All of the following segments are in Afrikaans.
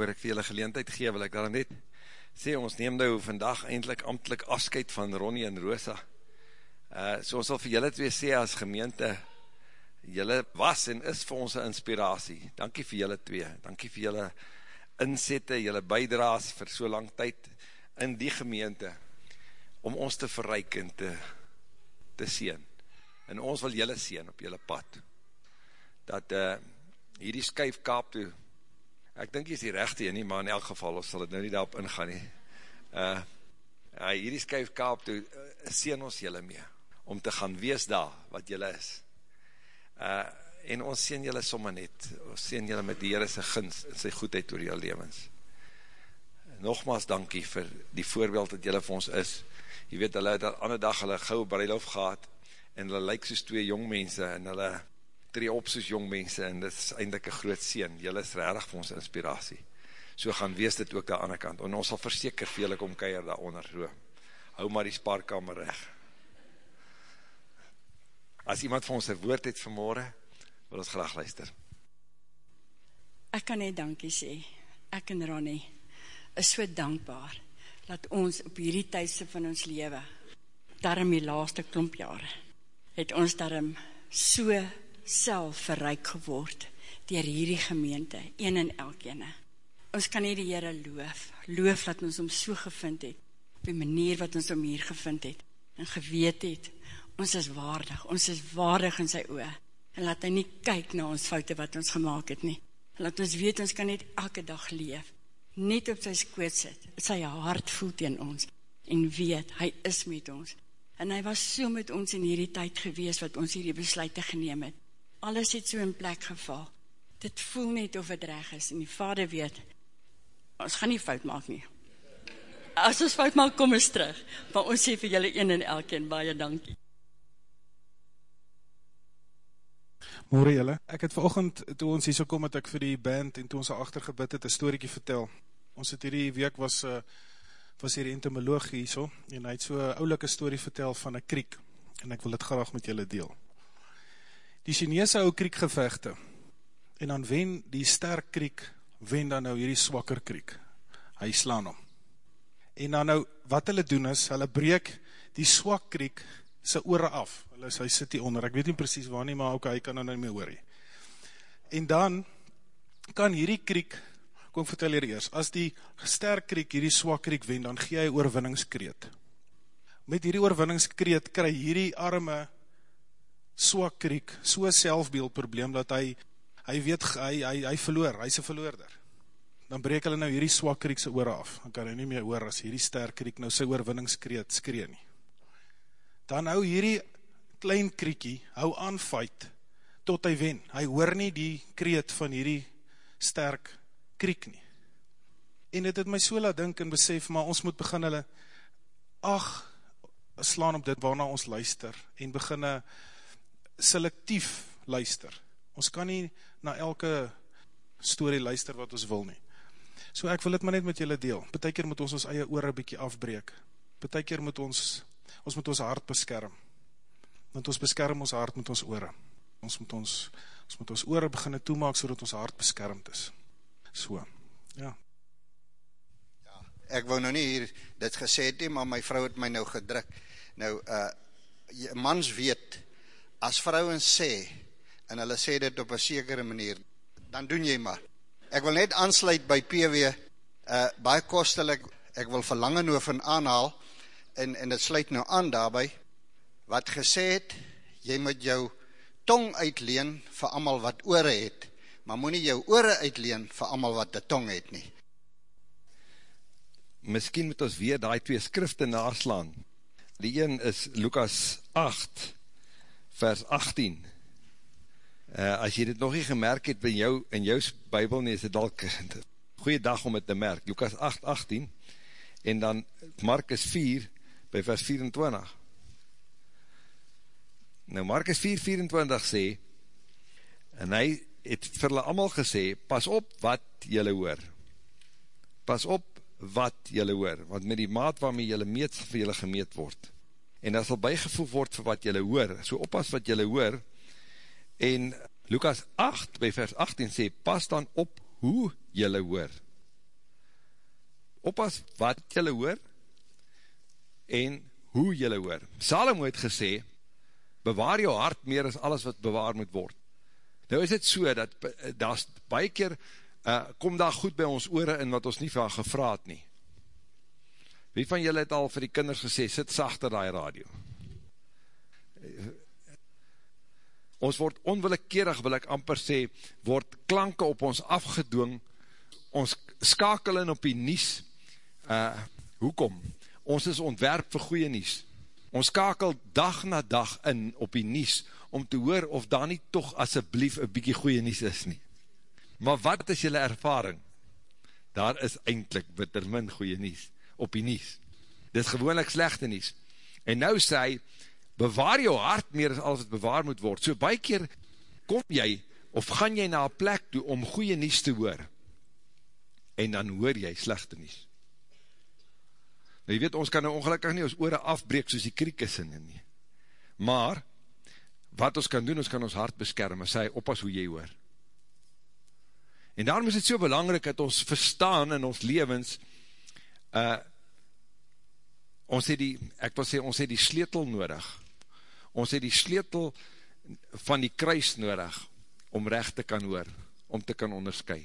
voor ek vir julle geleentheid gee, wil ek daar net sê, ons neem nou vandag eindelijk amtelijk afskeid van Ronnie en Rosa. Uh, so ons wil vir julle twee sê as gemeente, julle was en is vir ons een inspiratie. Dankie vir julle twee, dankie vir julle inzette, julle bijdraas vir so lang tyd in die gemeente, om ons te verreik en te, te sien. En ons wil julle sien op julle pad. Dat uh, hierdie skuif kaap toe, ek dink jy is die rechte nie, maar in elk geval, ons sal het nou nie daarop ingaan nie. Uh, uh, hierdie skuif kaap toe, uh, sien ons julle mee, om te gaan wees daar, wat julle is. Uh, en ons sien julle sommer net, ons sien julle met die Heere sy gins, en sy goedheid oor julle levens. Nogmaals dankie vir die voorbeeld dat julle vir ons is. Je weet, hulle het al ander dag hulle gauw breilof gehad, en hulle lyk soos twee jongmense, en hulle tree op soos jongmense, en dit is eindelijk een groot sien, julle is rarig vir ons inspiratie, so gaan wees dit ook daar aan die kant, en ons sal verseker veel kom keier daaronder, so, hou maar die spaarkamer reg. As iemand van ons een woord het vanmorgen, wil ons graag luister. Ek kan net dankie sê, ek en Ronnie, is so dankbaar, dat ons op hierdie tydse van ons leven, daarom die laaste klomp jare, het ons daarom so self verryk geword, dier hierdie gemeente, een en elkene. Ons kan nie die Heere loof, loof dat ons om so gevind het, op die manier wat ons om hier gevind het, en geweet het, ons is waardig, ons is waardig in sy oor, en laat hy nie kyk na ons foute wat ons gemaakt het nie, laat ons weet, ons kan net elke dag leef, net op sy skoot sit, sy hart voelt in ons, en weet, hy is met ons, en hy was so met ons in hierdie tyd gewees, wat ons hierdie besluit te geneem het, alles het so in plek geval, dit voel net of het reg is, en die vader weet, ons gaan nie fout maak nie, as ons fout maak, kom ons terug, maar ons sê vir julle een en elkeen, baie dankie. Morgen julle, ek het verochend, toe ons hier so kom, het ek vir die band, en toe ons achtergebid het, een storiekie vertel, ons het hierdie week was, uh, was hier entomoloog hier so, en hy het so een oulike story vertel van een kriek, en ek wil dit graag met julle deel. Die Chinese ou kriekgevechte, en dan wen die sterk kriek, wen dan nou hierdie swakker kriek. Hy slaan om. En dan nou, wat hulle doen is, hulle breek die swak kriek sy oore af. Hulle hy sit hier onder, ek weet nie precies waar nie, maar ook hy kan nou nie meer hoor. En dan kan hierdie kriek kom vertel hier eers, as die sterk kriek hierdie swak kriek wen, dan gee hy oorwinningskreet. Met hierdie oorwinningskreet kry hierdie arme swak kriek so selfbeeldprobleem, dat hy, hy weet, hy, hy, hy verloor, hy is een verloorder. Dan breek hulle nou hierdie swak kriek sy oor af, dan kan hy nie meer oor as hierdie sterk kriek nou sy oorwinningskreet skree nie. Dan hou hierdie klein kriekie, hou aan fight, tot hy wen. Hy hoor nie die kreet van hierdie sterk kriek nie. En dit het my so laat dink en besef, maar ons moet begin hulle, ach, slaan op dit waarna ons luister, en begin selectief luister. Ons kan nie na elke story luister wat ons wil nie. So ek wil dit maar net met julle deel. Betekeer moet ons ons eie oor een bykie afbreek. Betekeer moet ons, ons moet ons hart beskerm. Want ons beskerm ons hart met ons oor. Ons moet ons, ons moet ons oor beginne toemaak, so ons hart beskermd is so, ja. Ja, ek wou nou nie hier dit gesê het nie, maar my vrou het my nou gedruk. Nou, uh, mans weet, as vrouwens sê, en hulle sê dit op een sekere manier, dan doen jy maar. Ek wil net aansluit by PW, uh, baie kostelik, ek wil verlangen over aanhaal, en, en het sluit nou aan daarby, wat gesê het, jy moet jou tong uitleen vir amal wat oore het, maar moet nie jou oore uitleen vir allemaal wat de tong het nie. Misschien moet ons weer die twee skrifte naslaan. Die een is Lukas 8, vers 18. Uh, as jy dit nog nie gemerk het by jou, in jou bybel nie, is dit al goeie dag om het te merk. Lukas 8, 18, en dan Markus 4, by vers 24. Nou, Markus 4, 24 sê, en hy het vir hulle allemaal gesê, pas op wat jylle hoor. Pas op wat jylle hoor, want met die maat waarmee jylle meet, vir jylle gemeet word. En dat sal bijgevoeg word vir wat jylle hoor, so oppas wat jylle hoor, en Lukas 8, by vers 18 sê, pas dan op hoe jylle hoor. oppas wat jylle hoor, en hoe jylle hoor. Salomo het gesê, bewaar jou hart meer as alles wat bewaar moet word. Nou is het so, dat daar baie keer, uh, kom daar goed by ons oore in wat ons nie van gevraad nie. Wie van julle het al vir die kinders gesê, sit sachter die radio. Ons word onwillekeerig, wil ek amper sê, word klanke op ons afgedwing, ons skakel in op die nies, uh, hoekom? Ons is ontwerp vir goeie nies. Ons skakel dag na dag in op die nies, om te hoor of daar nie toch asseblief een bykie goeie nies is nie. Maar wat is julle ervaring? Daar is eindelijk bitter min goeie nies op die nies. Dit is gewoonlik slechte nies. En nou sê hy, bewaar jou hart meer as alles wat bewaar moet word. So baie keer kom jy, of gaan jy na een plek toe om goeie nies te hoor, en dan hoor jy slechte nies. Nou jy weet, ons kan nou ongelukkig nie ons oore afbreek soos die kriek is in nie. Maar, wat ons kan doen, ons kan ons hart beskerm, en sê, oppas hoe jy hoor. En daarom is het so belangrijk, dat ons verstaan in ons levens, uh, ons het die, ek wil sê, ons het die sleetel nodig, ons het die sleetel van die kruis nodig, om recht te kan hoor, om te kan onderskui.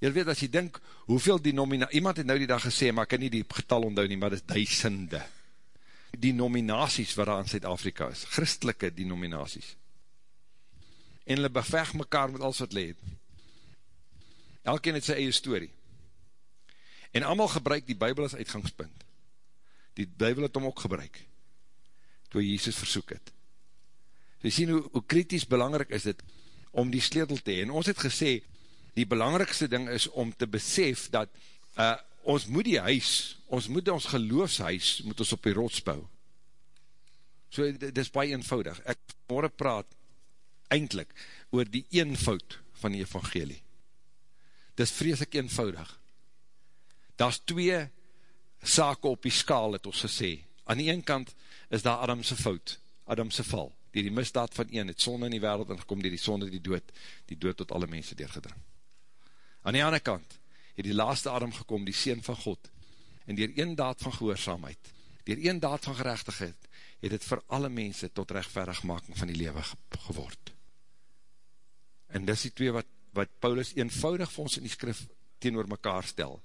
Jy weet, as jy dink, hoeveel die nominaties, iemand het nou die dag gesê, maar ek kan nie die getal onthou nie, maar dit is duisende, die nominaties wat daar in Zuid-Afrika is, christelike denominaties. En hulle beveg mekaar met alles wat leed. Elkeen het sy eie story. En allemaal gebruik die Bijbel as uitgangspunt. Die Bijbel het hom ook gebruik, toe Jesus versoek het. So jy sien hoe, hoe kritisch belangrijk is dit, om die sleutel te heen. En ons het gesê, die belangrikste ding is om te besef dat uh, ons moet die huis, ons moet ons geloofshuis, moet ons op die rots bou. So, dit is baie eenvoudig. Ek morgen praat, eindelijk, oor die eenvoud van die evangelie. Dit is vreselik eenvoudig. Daar is twee sake op die skaal, het ons gesê. Aan die ene kant is daar Adamse fout, Adamse val. Die die misdaad van een, het sonde in die wereld, en gekom die die sonde die dood, die dood tot alle mense deurgedring. Aan die ander kant, het die laaste adem gekom, die Seen van God, en dier een daad van gehoorzaamheid, dier een daad van gerechtigheid, het het vir alle mense tot rechtverigmaking van die lewe geword. En dis die twee wat, wat Paulus eenvoudig vir ons in die skrif teenoor mekaar stel,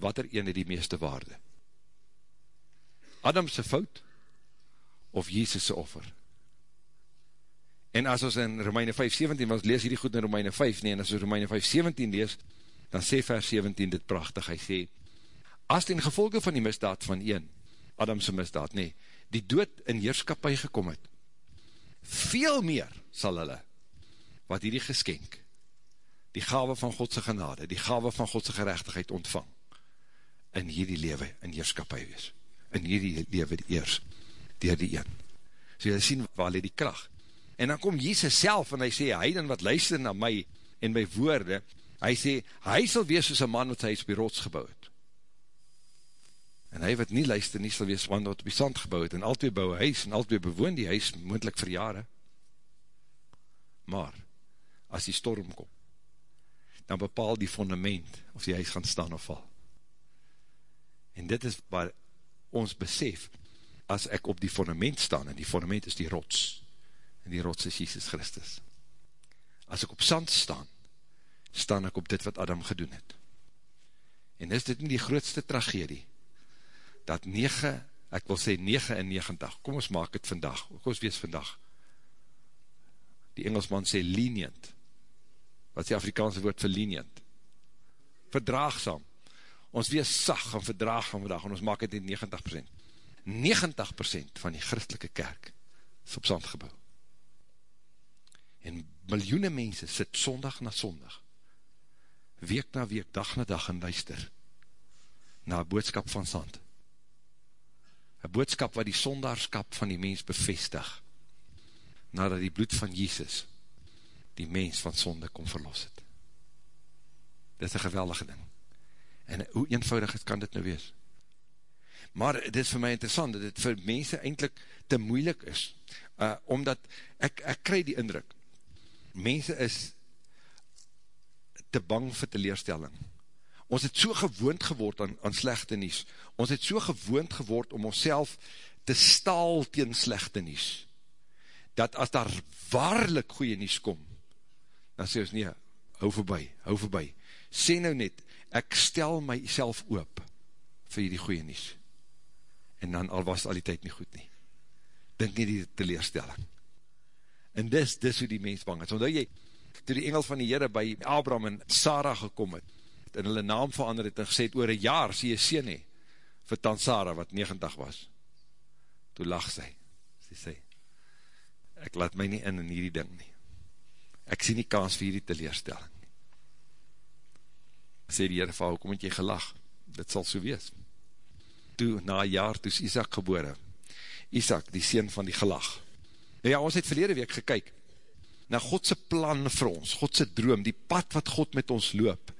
wat er ene die meeste waarde. Adamse fout, of Jesus' offer? En as ons in Romeine 5, 17, want lees hierdie goed in Romeine 5, nee, en as ons Romeine 5, 17 lees, dan sê vers 17 dit prachtig, hy sê, as ten gevolge van die misdaad van een, Adamse misdaad, nee, die dood in heerskapie gekom het, veel meer sal hulle, wat hierdie geskenk, die gave van Godse genade, die gave van Godse gerechtigheid ontvang, in hierdie lewe in heerskapie wees, in hierdie lewe die eers, dier die een. So jy sien, waar leed die kracht, En dan kom Jesus self en hy sê, hy dan wat luister na my en my woorde, hy sê, hy sal wees soos een man wat hy op die rots gebouw het. En hy wat nie luister nie, sal wees man wat die sand gebouw het, en al twee bouwe huis, en al twee bewoon die huis, moendlik vir jare. Maar, as die storm kom, dan bepaal die fundament, of die huis gaan staan of val. En dit is waar ons besef, as ek op die fundament staan, en die fundament is die rots, en die rots is Jesus Christus. As ek op sand staan, staan ek op dit wat Adam gedoen het. En is dit nie die grootste tragedie, dat 9, ek wil sê 99, kom ons maak het vandag, kom ons wees vandag, die Engelsman sê lenient, wat is die Afrikaanse woord vir lenient? Verdraagsam, ons wees sag en verdraagsam vandag, en ons maak het nie 90%. 90% van die christelike kerk is op sand gebouw. En miljoene mense sit sondag na sondag, week na week, dag na dag en luister na een boodskap van sand. Een boodskap wat die sondagskap van die mens bevestig, nadat die bloed van Jesus die mens van sonde kom verlos het. Dit is een geweldige ding. En hoe eenvoudig het kan dit nou wees? Maar dit is vir my interessant, dat dit vir mense eindelijk te moeilik is, uh, omdat ek, ek krij die indruk, mense is te bang vir teleerstelling, Ons het so gewoond geword aan, aan slechte nies. Ons het so gewoond geword om onszelf te staal teen slechte nies. Dat as daar waarlik goeie nies kom, dan sê ons nie, hou voorbij, hou voorbij. Sê nou net, ek stel myself oop vir die goeie nies. En dan al was al die tijd nie goed nie. Dink nie die teleerstelling. En dis, dis hoe die mens bang is. Omdat jy, toe die engel van die Heere by Abraham en Sarah gekom het, en hulle naam verander het en gesê het, oor een jaar sê jy sê nie, vir Tan Sarah, wat 90 was. Toe lag sy. Sy sê, ek laat my nie in in hierdie ding nie. Ek sien nie kans vir hierdie teleerstelling. Sê die Heere, hoekom het jy gelag? Dit sal so wees. Toe, na een jaar, toe is Isaac gebore. Isaac, die sien van die gelag. Nou ja, ons het verlede week gekyk, na Godse plan vir ons, Godse droom, die pad wat God met ons loop.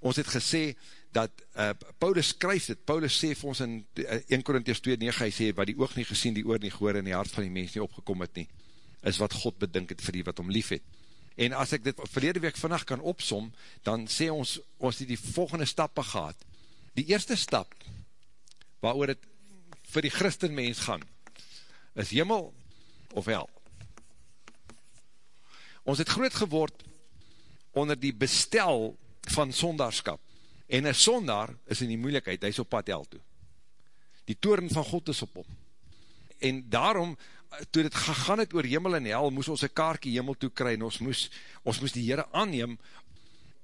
Ons het gesê, dat uh, Paulus skryf dit, Paulus sê vir ons in 1 Korinties 2, 9, hy sê, wat die oog nie gesien, die oor nie gehoor, en die hart van die mens nie opgekom het nie, is wat God bedink het vir die wat om lief het. En as ek dit verlede week vannacht kan opsom, dan sê ons, ons die, die volgende stappe gehad. Die eerste stap, waar het vir die christen mens gaan, is hemel of hel. Ons het groot geword onder die bestel van sondagskap. En een sondaar is in die moeilijkheid, hy is op pad hel toe. Die toren van God is op hom. En daarom, toe dit gegaan het oor hemel en hel, moes ons een kaartje hemel toe kry, en ons moes, ons moes die Heere aanneem,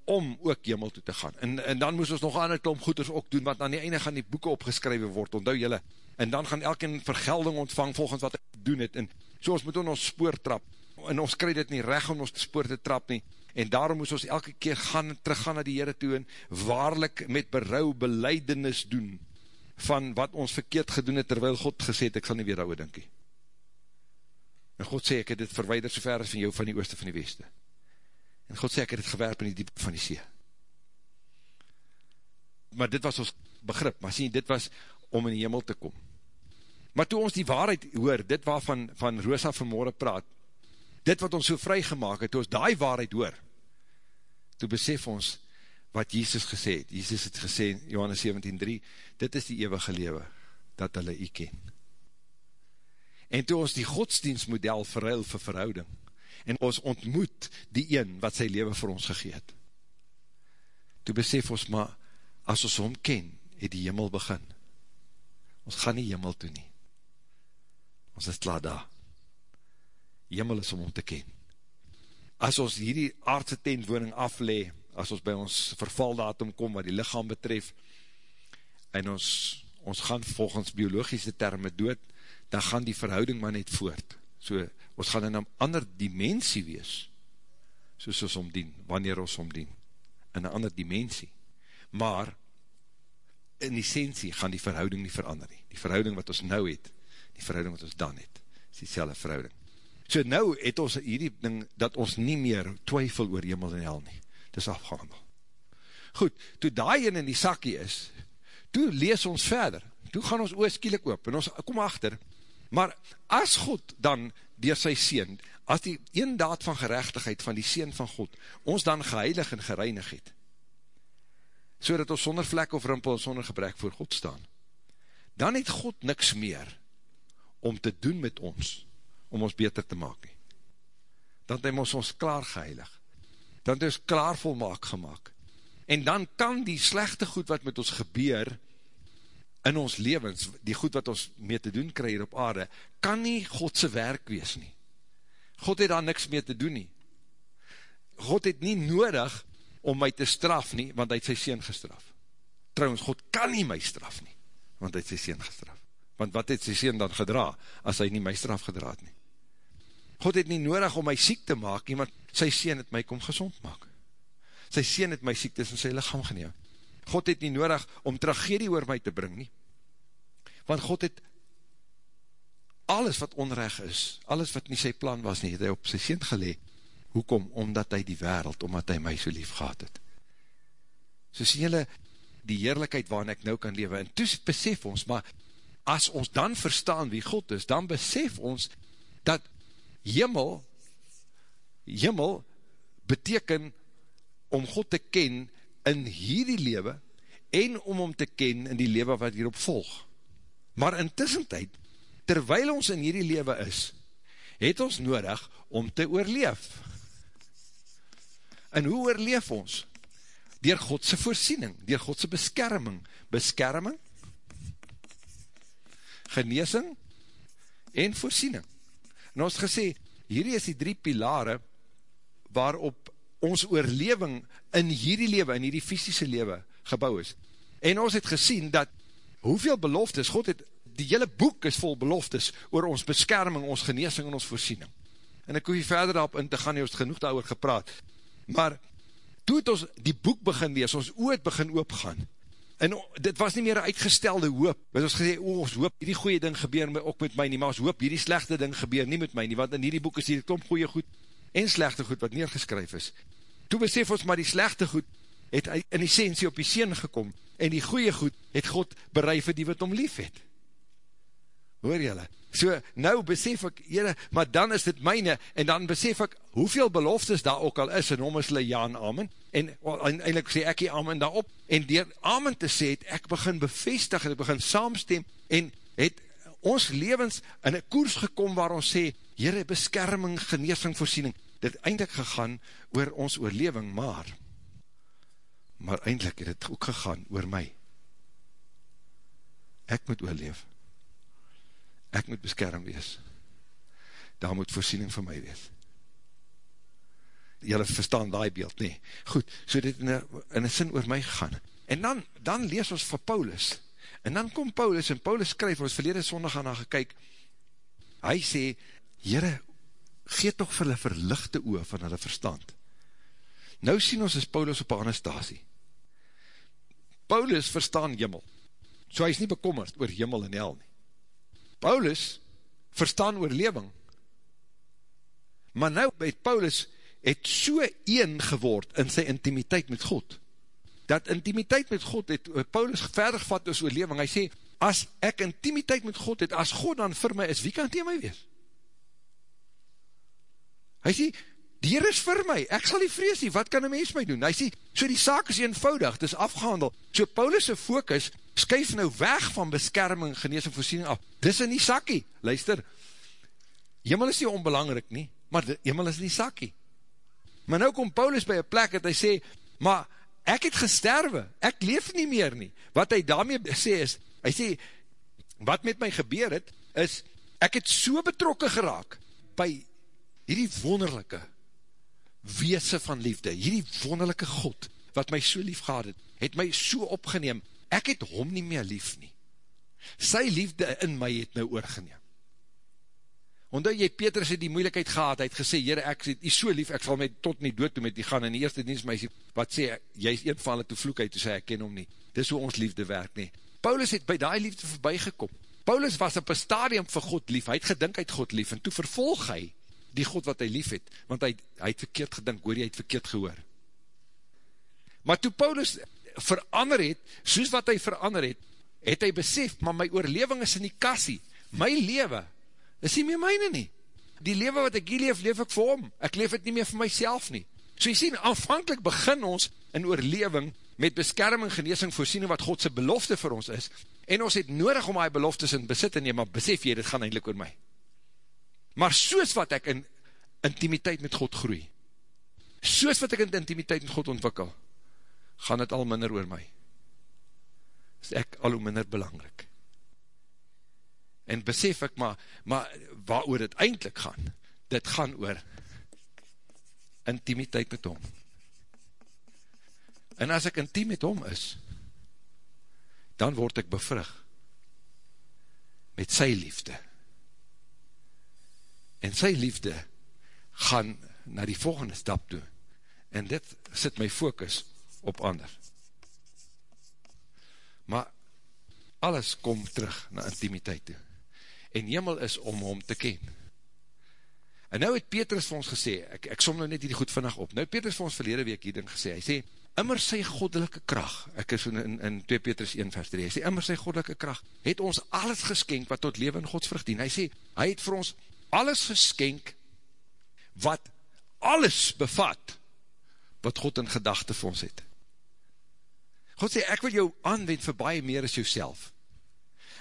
om ook hemel toe te gaan. En, en dan moes ons nog aan het klomp goeders ook doen, want aan die einde gaan die boeken opgeskrywe word, onthou jylle, en dan gaan elke vergelding ontvang volgens wat ek doen het, en so ons moet on ons spoor trap, en ons kry dit nie recht om ons spoor te trap nie, en daarom moes ons elke keer gaan, terug gaan na die Heere toe, en waarlik met berouw beleidenis doen, van wat ons verkeerd gedoen het, terwyl God gesê het, ek sal nie weer ouwe dinkie. En God sê, ek het dit verweider so ver as van jou, van die ooste van die weste. En God sê, ek het het gewerp in die diep van die see. Maar dit was ons begrip, maar sien, dit was om in die hemel te kom. Maar toe ons die waarheid hoor, dit waarvan van Rosa vanmorgen praat, dit wat ons so vry gemaakt het, toe ons die waarheid hoor, toe besef ons wat Jesus gesê het. Jesus het gesê, Johannes 17,3, dit is die eeuwige lewe, dat hulle u ken. En toe ons die godsdienstmodel verruil vir verhouding, en ons ontmoet die een wat sy leven vir ons gegeet. Toe besef ons, maar as ons hom ken, het die hemel begin. Ons gaan nie hemel toe nie. Ons is klaar daar. Hemel is om hom te ken. As ons hierdie aardse tentwoning aflee, as ons by ons vervaldatum kom wat die lichaam betref, en ons, ons gaan volgens biologische termen dood, dan gaan die verhouding maar net voort. So, ons gaan in een ander dimensie wees, soos ons omdien, wanneer ons omdien, in een ander dimensie. Maar, in essentie gaan die verhouding nie verander nie. Die verhouding wat ons nou het, die verhouding wat ons dan het, is die selwe verhouding. So nou het ons hierdie ding, dat ons nie meer twyfel oor hemel en hel nie. Dit is afgehandel. Goed, toe daai in die sakkie is, toe lees ons verder, toe gaan ons ooskielik oop, en ons kom achter, maar as God dan door sy Seen, as die een daad van gerechtigheid van die Seen van God, ons dan geheilig en gereinig het, so dat ons sonder vlek of rimpel en sonder gebrek voor God staan, dan het God niks meer om te doen met ons, om ons beter te maak nie. Dan het hy ons ons klaar geheilig, dan het ons klaar volmaak gemaakt, en dan kan die slechte goed wat met ons gebeur, in ons levens, die goed wat ons mee te doen krijg hier op aarde, kan nie Godse werk wees nie. God het daar niks mee te doen nie. God het nie nodig om my te straf nie, want hy het sy sien gestraf. Trouwens, God kan nie my straf nie, want hy het sy sien gestraf. Want wat het sy sien dan gedra, as hy nie my straf gedraad nie? God het nie nodig om my siek te maak nie, want sy sien het my kom gezond maak. Sy sien het my siektes in sy lichaam geneem. God het nie nodig om tragedie oor my te bring nie. Want God het alles wat onrecht is, alles wat nie sy plan was nie, het hy op sy seend gelee. Hoekom? Omdat hy die wereld, omdat hy my so lief gehad het. So sien jylle die heerlijkheid waarin ek nou kan lewe. En toes besef ons, maar as ons dan verstaan wie God is, dan besef ons dat jimmel, jimmel beteken om God te ken, in hierdie lewe, en om om te ken in die lewe wat hierop volg. Maar in tussentijd, terwyl ons in hierdie lewe is, het ons nodig om te oorleef. En hoe oorleef ons? Door Godse voorsiening, door Godse beskerming. Beskerming, geneesing en voorsiening. En ons gesê, hierdie is die drie pilare waarop ons oorleving in hierdie lewe, in hierdie fysische lewe gebouw is. En ons het gesien dat hoeveel beloftes, God het, die hele boek is vol beloftes oor ons beskerming, ons geneesing en ons voorsiening. En ek hoef hier verder daarop in te gaan, jy het genoeg daar gepraat. Maar, toe het ons die boek begin lees, ons oor het begin oopgaan, en dit was nie meer een uitgestelde hoop, want ons gesê, o, ons hoop, hierdie goeie ding gebeur my, ook met my nie, maar ons hoop, hierdie slechte ding gebeur nie met my nie, want in hierdie boek is hier klomp goeie goed, en slechte goed wat neergeskryf is. Toe besef ons maar die slechte goed, het in essentie op die seen gekom, en die goeie goed het God bereid vir die wat om lief het. Hoor jylle? So, nou besef ek, jylle, maar dan is dit myne, en dan besef ek, hoeveel beloftes daar ook al is, en om is hulle ja en amen, en, en eindelijk sê ek die amen daarop, en dier amen te sê, het ek begin bevestig, en ek begin saamstem, en het ons levens in een koers gekom, waar ons sê, jyre beskerming, geneesing, voorsiening, dit eindelijk gegaan, oor ons oorleving, maar, maar eindelijk het het ook gegaan oor my. Ek moet oorleef. Ek moet beskerm wees. Daar moet voorsiening vir my wees. Julle verstaan die beeld, nee. Goed, so dit in een sin oor my gegaan. En dan, dan lees ons van Paulus. En dan kom Paulus, en Paulus skryf, ons verlede sondag aan haar gekyk, hy sê, Heere, gee toch vir hulle verlichte oor van hulle verstand. Nou sien ons is Paulus op Anastasie. Paulus verstaan jimmel. So hy is nie bekommerd oor jimmel en hel nie. Paulus verstaan oorleving. Maar nou het Paulus het so een geword in sy intimiteit met God. Dat intimiteit met God het Paulus verder gevat oor oorleving. Hy sê, as ek intimiteit met God het, as God dan vir my is, wie kan tegen my wees? Hy sê, die Heer is vir my, ek sal nie vrees nie, wat kan een mens my doen? Hy sê, so die saak is eenvoudig, het is afgehandel. So Paulus' focus skuif nou weg van beskerming, genees en voorsiening af. Dis in die sakkie, luister. Hemel is nie onbelangrijk nie, maar hemel is in die sakkie. Maar nou kom Paulus by een plek dat hy sê, maar ek het gesterwe, ek leef nie meer nie. Wat hy daarmee sê is, hy sê, wat met my gebeur het, is, ek het so betrokken geraak, by hierdie wonderlijke, weese van liefde, hierdie wonderlijke God, wat my so lief gehad het, het my so opgeneem, ek het hom nie meer lief nie. Sy liefde in my het nou oorgeneem. Omdat jy Petrus het die moeilijkheid gehad, hy het gesê, Heere, ek het die so lief, ek sal my tot nie dood toe met die gaan, en die eerste dienst my sê, wat sê, jy is een van hulle toe vloek uit, toe sê, ek ken hom nie. Dis hoe ons liefde werk nie. Paulus het by die liefde voorbij gekom. Paulus was op een stadium vir God lief, hy het gedink uit God lief, en toe vervolg hy, die God wat hy lief het, want hy, hy het verkeerd gedink, hoor hy het verkeerd gehoor. Maar toe Paulus verander het, soos wat hy verander het, het hy besef, maar my oorleving is in die kassie, my leven, is nie meer myne nie. Die leven wat ek hier leef, leef ek vir hom, ek leef het nie meer vir myself nie. So jy sien, aanvankelijk begin ons in oorleving met beskerming, geneesing, voorsiening wat Godse belofte vir ons is, en ons het nodig om hy beloftes in besit te neem, maar besef jy, dit gaan eindelijk oor my maar soos wat ek in intimiteit met God groei, soos wat ek in intimiteit met God ontwikkel, gaan het al minder oor my. Is ek al hoe minder belangrik. En besef ek maar, maar waar oor het eindelijk gaan, dit gaan oor intimiteit met hom. En as ek intiem met hom is, dan word ek bevrug met sy liefde en sy liefde gaan na die volgende stap toe, en dit sit my focus op ander. Maar alles kom terug na intimiteit toe, en jemel is om hom te ken. En nou het Petrus vir ons gesê, ek, ek som nou net hier goed vannacht op, nou het Petrus vir ons verlede week hier ding gesê, hy sê, immer sy goddelike kracht, ek is in, in 2 Petrus 1 vers 3, hy sê, immer sy goddelike kracht, het ons alles geskenk wat tot leven in Gods vrucht dien, hy sê, hy het vir ons alles geskenk wat alles bevat wat God in gedachte vir ons het. God sê, ek wil jou aanwend vir baie meer as jouself.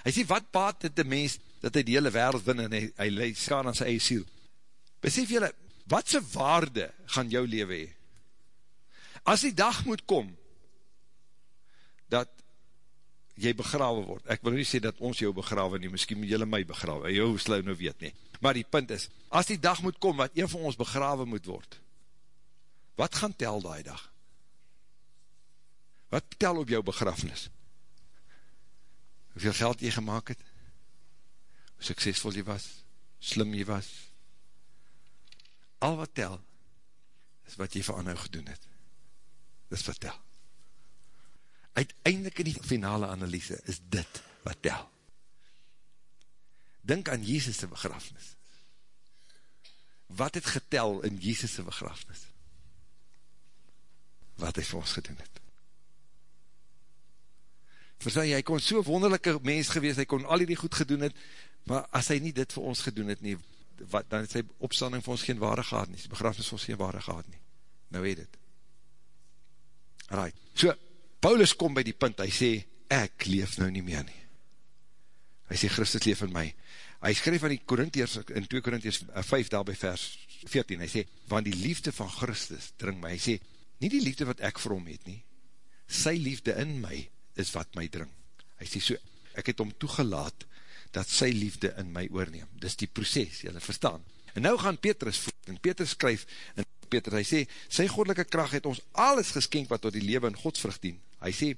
Hy sê, wat baat dit die mens, dat hy die hele wereld win, en hy, hy skaan aan sy eie siel. Besef jylle, wat sy waarde gaan jou leven hee? As die dag moet kom, dat jy begrawe word, ek wil nie sê dat ons jou begrawe nie, miskien moet jylle my begrawe, jou sluw nou weet nie, maar die punt is, as die dag moet kom, wat een van ons begrawe moet word, wat gaan tel die dag? Wat tel op jou begrafnis? Hoeveel geld jy gemaakt het? Hoe suksesvol jy was? Slim jy was? Al wat tel, is wat jy vir anhou gedoen het. Dis wat tel. Uiteindelik in die finale analyse is dit wat tel. Dink aan Jezus' begrafnis. Wat het getel in Jezus' begrafnis? Wat hy vir ons gedoen het. Verstaan jy, hy kon so wonderlijke mens gewees, hy kon al die goed gedoen het, maar as hy nie dit vir ons gedoen het nie, wat, dan het sy opstanding vir ons geen ware gehad nie, sy begrafnis vir ons geen ware gehad nie. Nou weet het. Right. So, Paulus kom by die punt, hy sê, ek leef nou nie meer nie. Hy sê, Christus leef in my. Hy skryf aan die Korintiers, in 2 Korintiers 5, daar by vers 14, hy sê, want die liefde van Christus dring my. Hy sê, nie die liefde wat ek vir hom het nie, sy liefde in my is wat my dring. Hy sê so, ek het hom toegelaat, dat sy liefde in my oorneem. Dis die proces, jylle verstaan. En nou gaan Petrus voet, en Petrus skryf, en Petrus, hy sê, sy godelike kracht het ons alles geskenk wat tot die lewe in godsvrucht dien. Hy sê,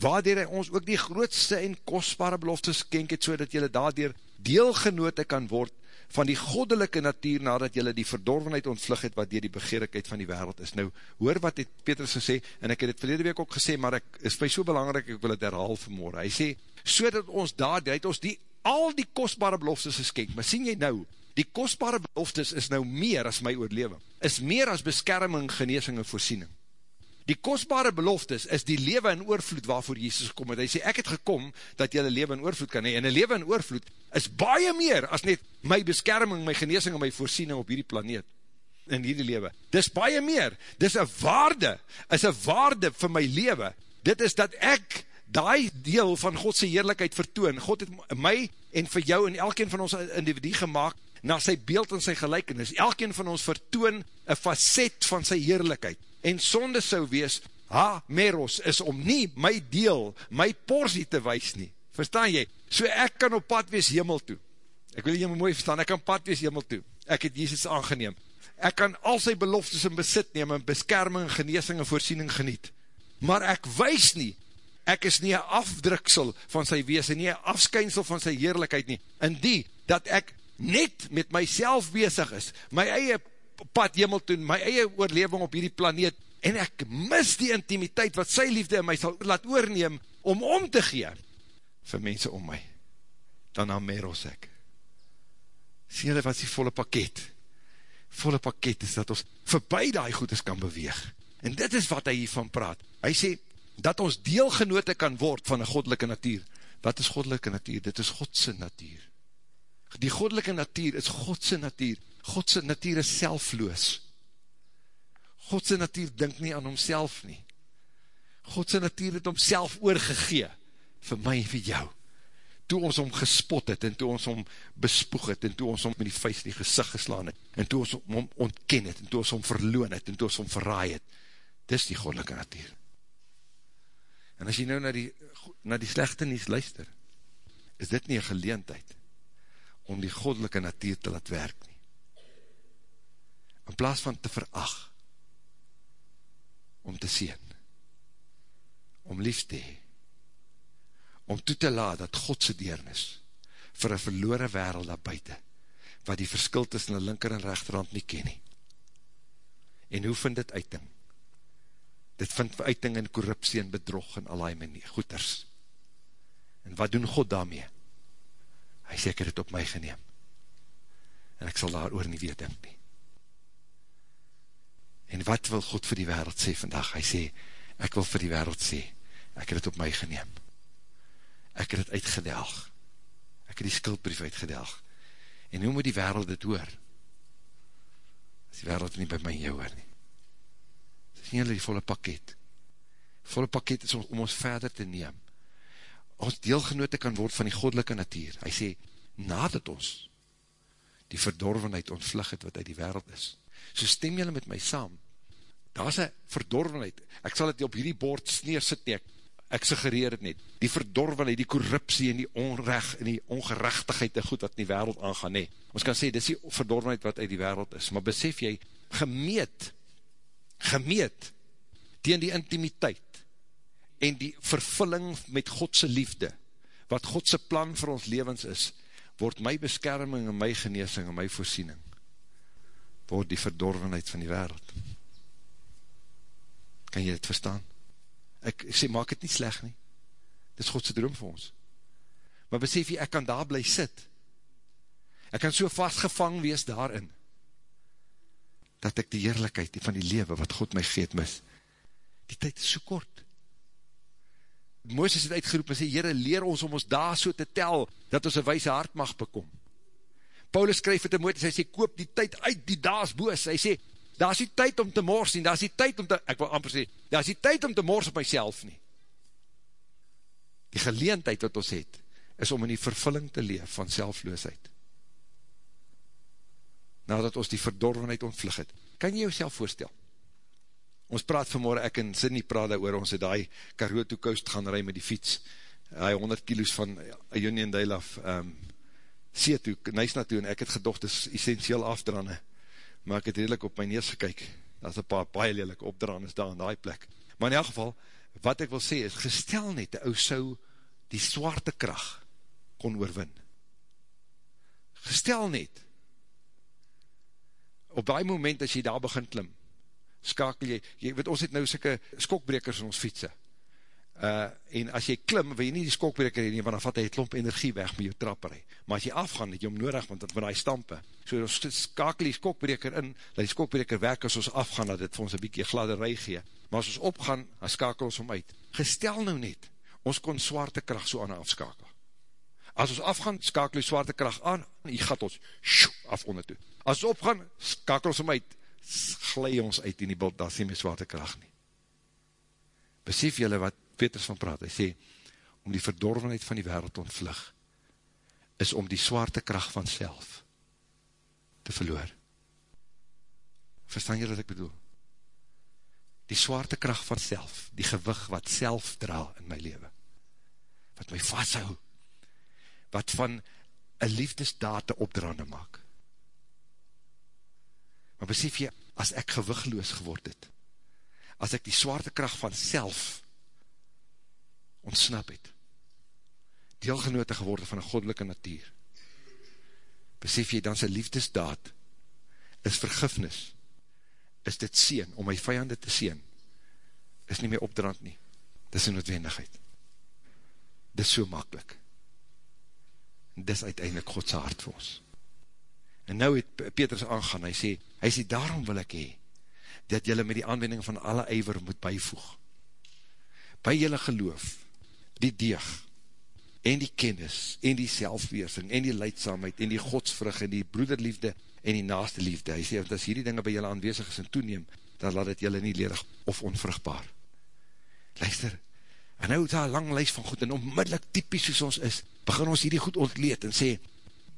waardoor hy ons ook die grootste en kostbare belofte skenk het, so dat jylle daardoor deelgenote kan word van die goddelike natuur, nadat jylle die verdorvenheid ontvlug het, wat dier die begeerlikheid van die wereld is. Nou, hoor wat het Petrus gesê, en ek het het verlede week ook gesê, maar ek is vir so belangrijk, ek wil het herhaal vanmorgen. Hy sê, so dat ons daar, hy het ons die, al die kostbare beloftes geskenk, maar sien jy nou, die kostbare beloftes is nou meer as my oorlewing, is meer as beskerming, geneesing en voorsiening. Die kostbare beloftes is die lewe in oorvloed waarvoor Jesus gekom het. Hy sê, ek het gekom dat jy die lewe in oorvloed kan hee. En die lewe in oorvloed is baie meer as net my beskerming, my geneesing en my voorsiening op hierdie planeet. In hierdie lewe. Dis baie meer. Dis een waarde. Is een waarde vir my lewe. Dit is dat ek die deel van Godse heerlijkheid vertoon. God het my en vir jou en elkeen van ons individu gemaakt na sy beeld en sy gelijkenis. Elkeen van ons vertoon een facet van sy heerlijkheid. En sonde sou wees, ha, meros, is om nie my deel, my porsie te wees nie. Verstaan jy? So ek kan op pad wees hemel toe. Ek wil jy mooi verstaan, ek kan pad wees hemel toe. Ek het Jesus aangeneem. Ek kan al sy beloftes in besit neem, en beskerming, geneesing en voorsiening geniet. Maar ek wees nie, ek is nie een afdruksel van sy wees, en nie een afskynsel van sy heerlijkheid nie. In die, dat ek net met myself bezig is, my eie pad hemel toe, my eie oorleving op hierdie planeet, en ek mis die intimiteit wat sy liefde in my sal laat oorneem, om om te gee, vir mense om my, dan aan Meros ek. Sien julle wat is die volle pakket? Volle pakket is dat ons voorbij die goedes kan beweeg. En dit is wat hy hiervan praat. Hy sê, dat ons deelgenote kan word van een goddelike natuur. Wat is goddelike natuur? Dit is Godse natuur. Die goddelike natuur is Godse natuur. Godse natuur is selfloos. Godse natuur dink nie aan homself nie. Godse natuur het homself oorgegee vir my en vir jou. Toe ons hom gespot het, en toe ons hom bespoeg het, en toe ons hom met die vuist in die gezicht geslaan het, en toe ons hom ontken het, en toe ons hom verloon het, en toe ons hom verraai het. Dis die goddelike natuur. En as jy nou na die, na die slechte nies luister, is dit nie een geleentheid om die goddelike natuur te laat werk nie. In plaas van te verag, om te sien, om lief te hee, om toe te laat dat Godse deernis vir een verloore wereld daar buiten, wat die verskil tussen die linker en rechterhand nie ken nie. En hoe vind dit uiting? Dit vind uiting in korruptie en bedrog en allerlei manier, goeders. En wat doen God daarmee? Hy sê, ek het het op my geneem. En ek sal daar oor nie weer dink nie. En wat wil God vir die wereld sê vandag? Hy sê, ek wil vir die wereld sê, ek het het op my geneem. Ek het het uitgedelg. Ek het die skuldbrief uitgedelg. En hoe moet die wereld dit hoor? As die wereld nie by my en jou hoor nie. Dit is nie hulle die volle pakket. volle pakket is om, om ons verder te neem. Ons deelgenote kan word van die godelike natuur. Hy sê, nadat ons die verdorvenheid ontvlug het wat uit die wereld is. So stem jylle met my saam, daar is een verdorvenheid, ek sal het op hierdie bord sneer sit nie, ek, suggereer het net, die verdorvenheid, die korruptie en die onrecht en die ongerechtigheid en goed wat in die wereld aangaan, nee, ons kan sê, dit is die verdorvenheid wat uit die wereld is, maar besef jy, gemeet, gemeet, tegen die intimiteit, en die vervulling met Godse liefde, wat Godse plan vir ons levens is, word my beskerming en my geneesing en my voorsiening, word die verdorvenheid van die wereld. Kan jy dit verstaan? Ek, ek sê, maak het nie sleg nie. Dit is Godse droom vir ons. Maar besef jy, ek kan daar bly sit. Ek kan so vastgevang wees daarin, dat ek die heerlijkheid van die lewe wat God my geet mis, die tyd is so kort. Mooses het uitgeroep en sê, Heere, leer ons om ons daar so te tel, dat ons een wijse hart mag bekom. Paulus skryf het in Mooses, hy sê, koop die tyd uit, die daas boos, hy sê, daar is die tyd om te mors nie, daar is die tyd om te, ek wil amper sê, daar is die tyd om te mors op myself nie. Die geleentheid wat ons het, is om in die vervulling te leef van selfloosheid. Nadat ons die verdorvenheid ontvlug het, kan jy jouself voorstel, Ons praat vanmorgen, ek en Sydney praat daar oor, ons het die Karoo to Coast gaan rij met die fiets, hy 100 kilo's van Union Dale af, um, see toe, nice na toe, en ek het gedocht, is essentieel afdrane, maar ek het redelijk op my neers gekyk, daar is een paar baie lelike opdranes daar in die plek. Maar in elk geval, wat ek wil sê is, gestel net, die ou sou die zwarte kracht kon oorwin. Gestel net, op die moment as jy daar begin klim, skakel jy, jy weet, ons het nou syke skokbrekers in ons fietsen, uh, en as jy klim, wil jy nie die skokbreker heen, want dan vat hy klomp energie weg met jou trapperij, maar as jy afgaan, het jy om nodig, want dan hy stampe, so skakel die skokbreker in, dat die skokbreker werk as ons afgaan, dat dit vir ons een bykie gladde rij gee, maar as ons opgaan, dan skakel ons om uit, gestel nou net, ons kon zwaarte kracht so aan afskakel, as ons afgaan, skakel die zwaarte kracht aan, en jy gaat ons, shoo, af onder toe, as ons opgaan, skakel ons om uit, glij ons uit in die bot, daar is nie meer zwarte kracht nie. Besef jylle wat Petrus van praat, hy sê, om die verdorvenheid van die wereld ontvlug, is om die zwarte kracht van self te verloor. Verstaan jylle wat ek bedoel? Die zwarte kracht van self, die gewig wat self dra in my leven, wat my vasthou, wat van een liefdesdaad te opdraande maak, Maar besef jy, as ek gewigloos geword het, as ek die zwaarte kracht van self ontsnap het, deelgenote geworden van een godelike natuur, besef jy, dan sy liefdesdaad is vergifnis, is dit seen, om my vijande te seen, is nie meer opdrand nie, dit is een noodwendigheid, dit is so makkelijk, dit is uiteindelik Godse hart vir ons, En nou het Petrus aangaan, hy sê, hy sê, daarom wil ek hee, dat jylle met die aanwending van alle eiver moet bijvoeg. By jylle geloof, die deeg, en die kennis, en die selfweersing, en die leidsamheid, en die godsvrug, en die broederliefde, en die naaste liefde. Hy sê, want as hierdie dinge by jylle aanwezig is en toeneem, dan laat het jylle nie ledig of onvrugbaar. Luister, en nou het daar lang lijst van goed, en onmiddellik typisch soos ons is, begin ons hierdie goed ontleed, en sê,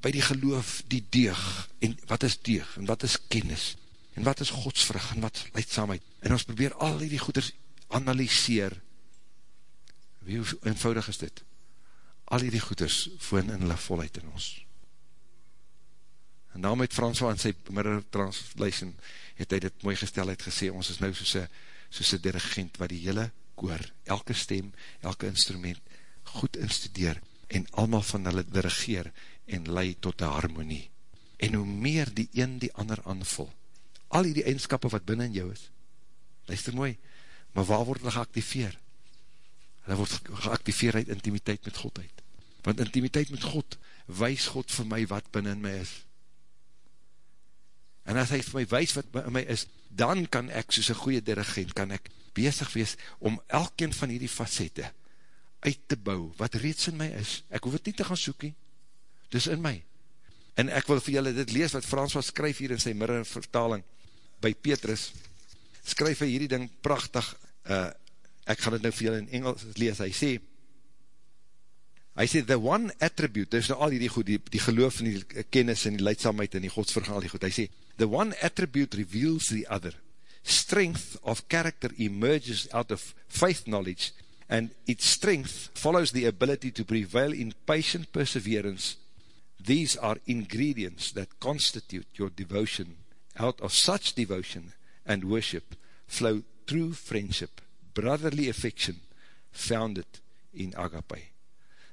by die geloof die deeg, en wat is deeg, en wat is kennis, en wat is godsvrug, en wat is leidsamheid, en ons probeer al die goeders analyseer, wie hoe eenvoudig is dit, al die goeders voon in hulle volheid in ons, en daarom het François in sy mirror translation, het hy dit mooi gestel, het gesê, ons is nou soos een, soos een dirigent, wat die hele koor, elke stem, elke instrument, goed instudeer, en allemaal van hulle dirigeer, en lei tot die harmonie. En hoe meer die een die ander aanvul, al die eigenskappe wat binnen jou is, luister mooi, maar waar word hulle geactiveer? Hulle word geactiveer uit intimiteit met God uit. Want intimiteit met God, wees God vir my wat binnen my is. En as hy vir my wees wat in my is, dan kan ek soos een goeie dirigent, kan ek bezig wees om elkeen van hierdie facette uit te bou, wat reeds in my is. Ek hoef het nie te gaan soekie, dis in my. En ek wil vir julle dit lees wat François skryf hier in sy mirre vertaling by Petrus, skryf hy hierdie ding prachtig, uh, ek gaan het nou vir julle in Engels lees, hy sê, hy sê, the one attribute, dit is nou al die goed, die, die geloof en die kennis en die leidsamheid en die godsvergang, al die goed, hy sê, the one attribute reveals the other, strength of character emerges out of faith knowledge, and its strength follows the ability to prevail in patient perseverance. These are ingredients that constitute your devotion. Out of such devotion and worship flow true friendship, brotherly affection, founded in agape.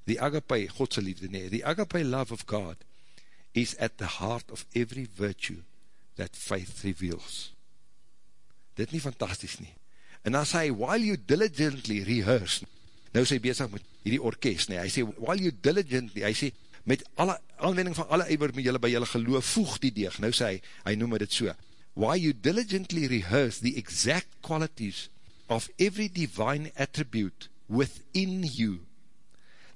The agape, Godse liefde, nee, the agape love of God is at the heart of every virtue that faith reveals. Dit nie fantastisch nie. En dan sê hy, while you diligently rehearse, nou sê hy bezig met hierdie orkest, nee, hy sê, while you diligently, hy sê, met alle aanwending van alle eiwer met julle by julle geloof, voeg die deeg, nou sê hy, hy noem dit so, while you diligently rehearse the exact qualities of every divine attribute within you,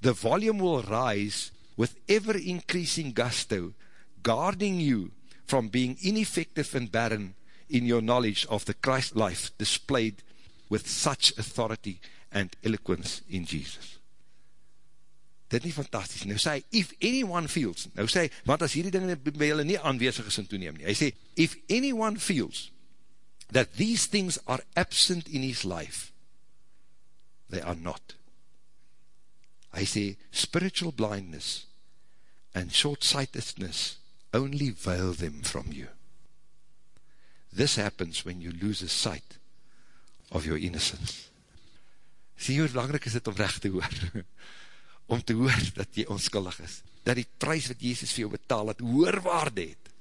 the volume will rise with ever-increasing gusto, guarding you from being ineffective and barren in your knowledge of the Christ life displayed with such authority and eloquence in Jesus. Dit nie fantastisch. Nou sê hy, if anyone feels, nou sê hy, want as hierdie dinge by julle nie aanwezig is in toeneem nie, hy sê, if anyone feels that these things are absent in his life, they are not. Hy sê, spiritual blindness and short-sightedness only veil them from you. This happens when you lose a sight of your innocence. Sê hoe belangrijk is dit om recht te hoor? Om te hoor dat jy onskuldig is. Dat die prijs wat Jezus vir jou betaal het, hoorwaarde het.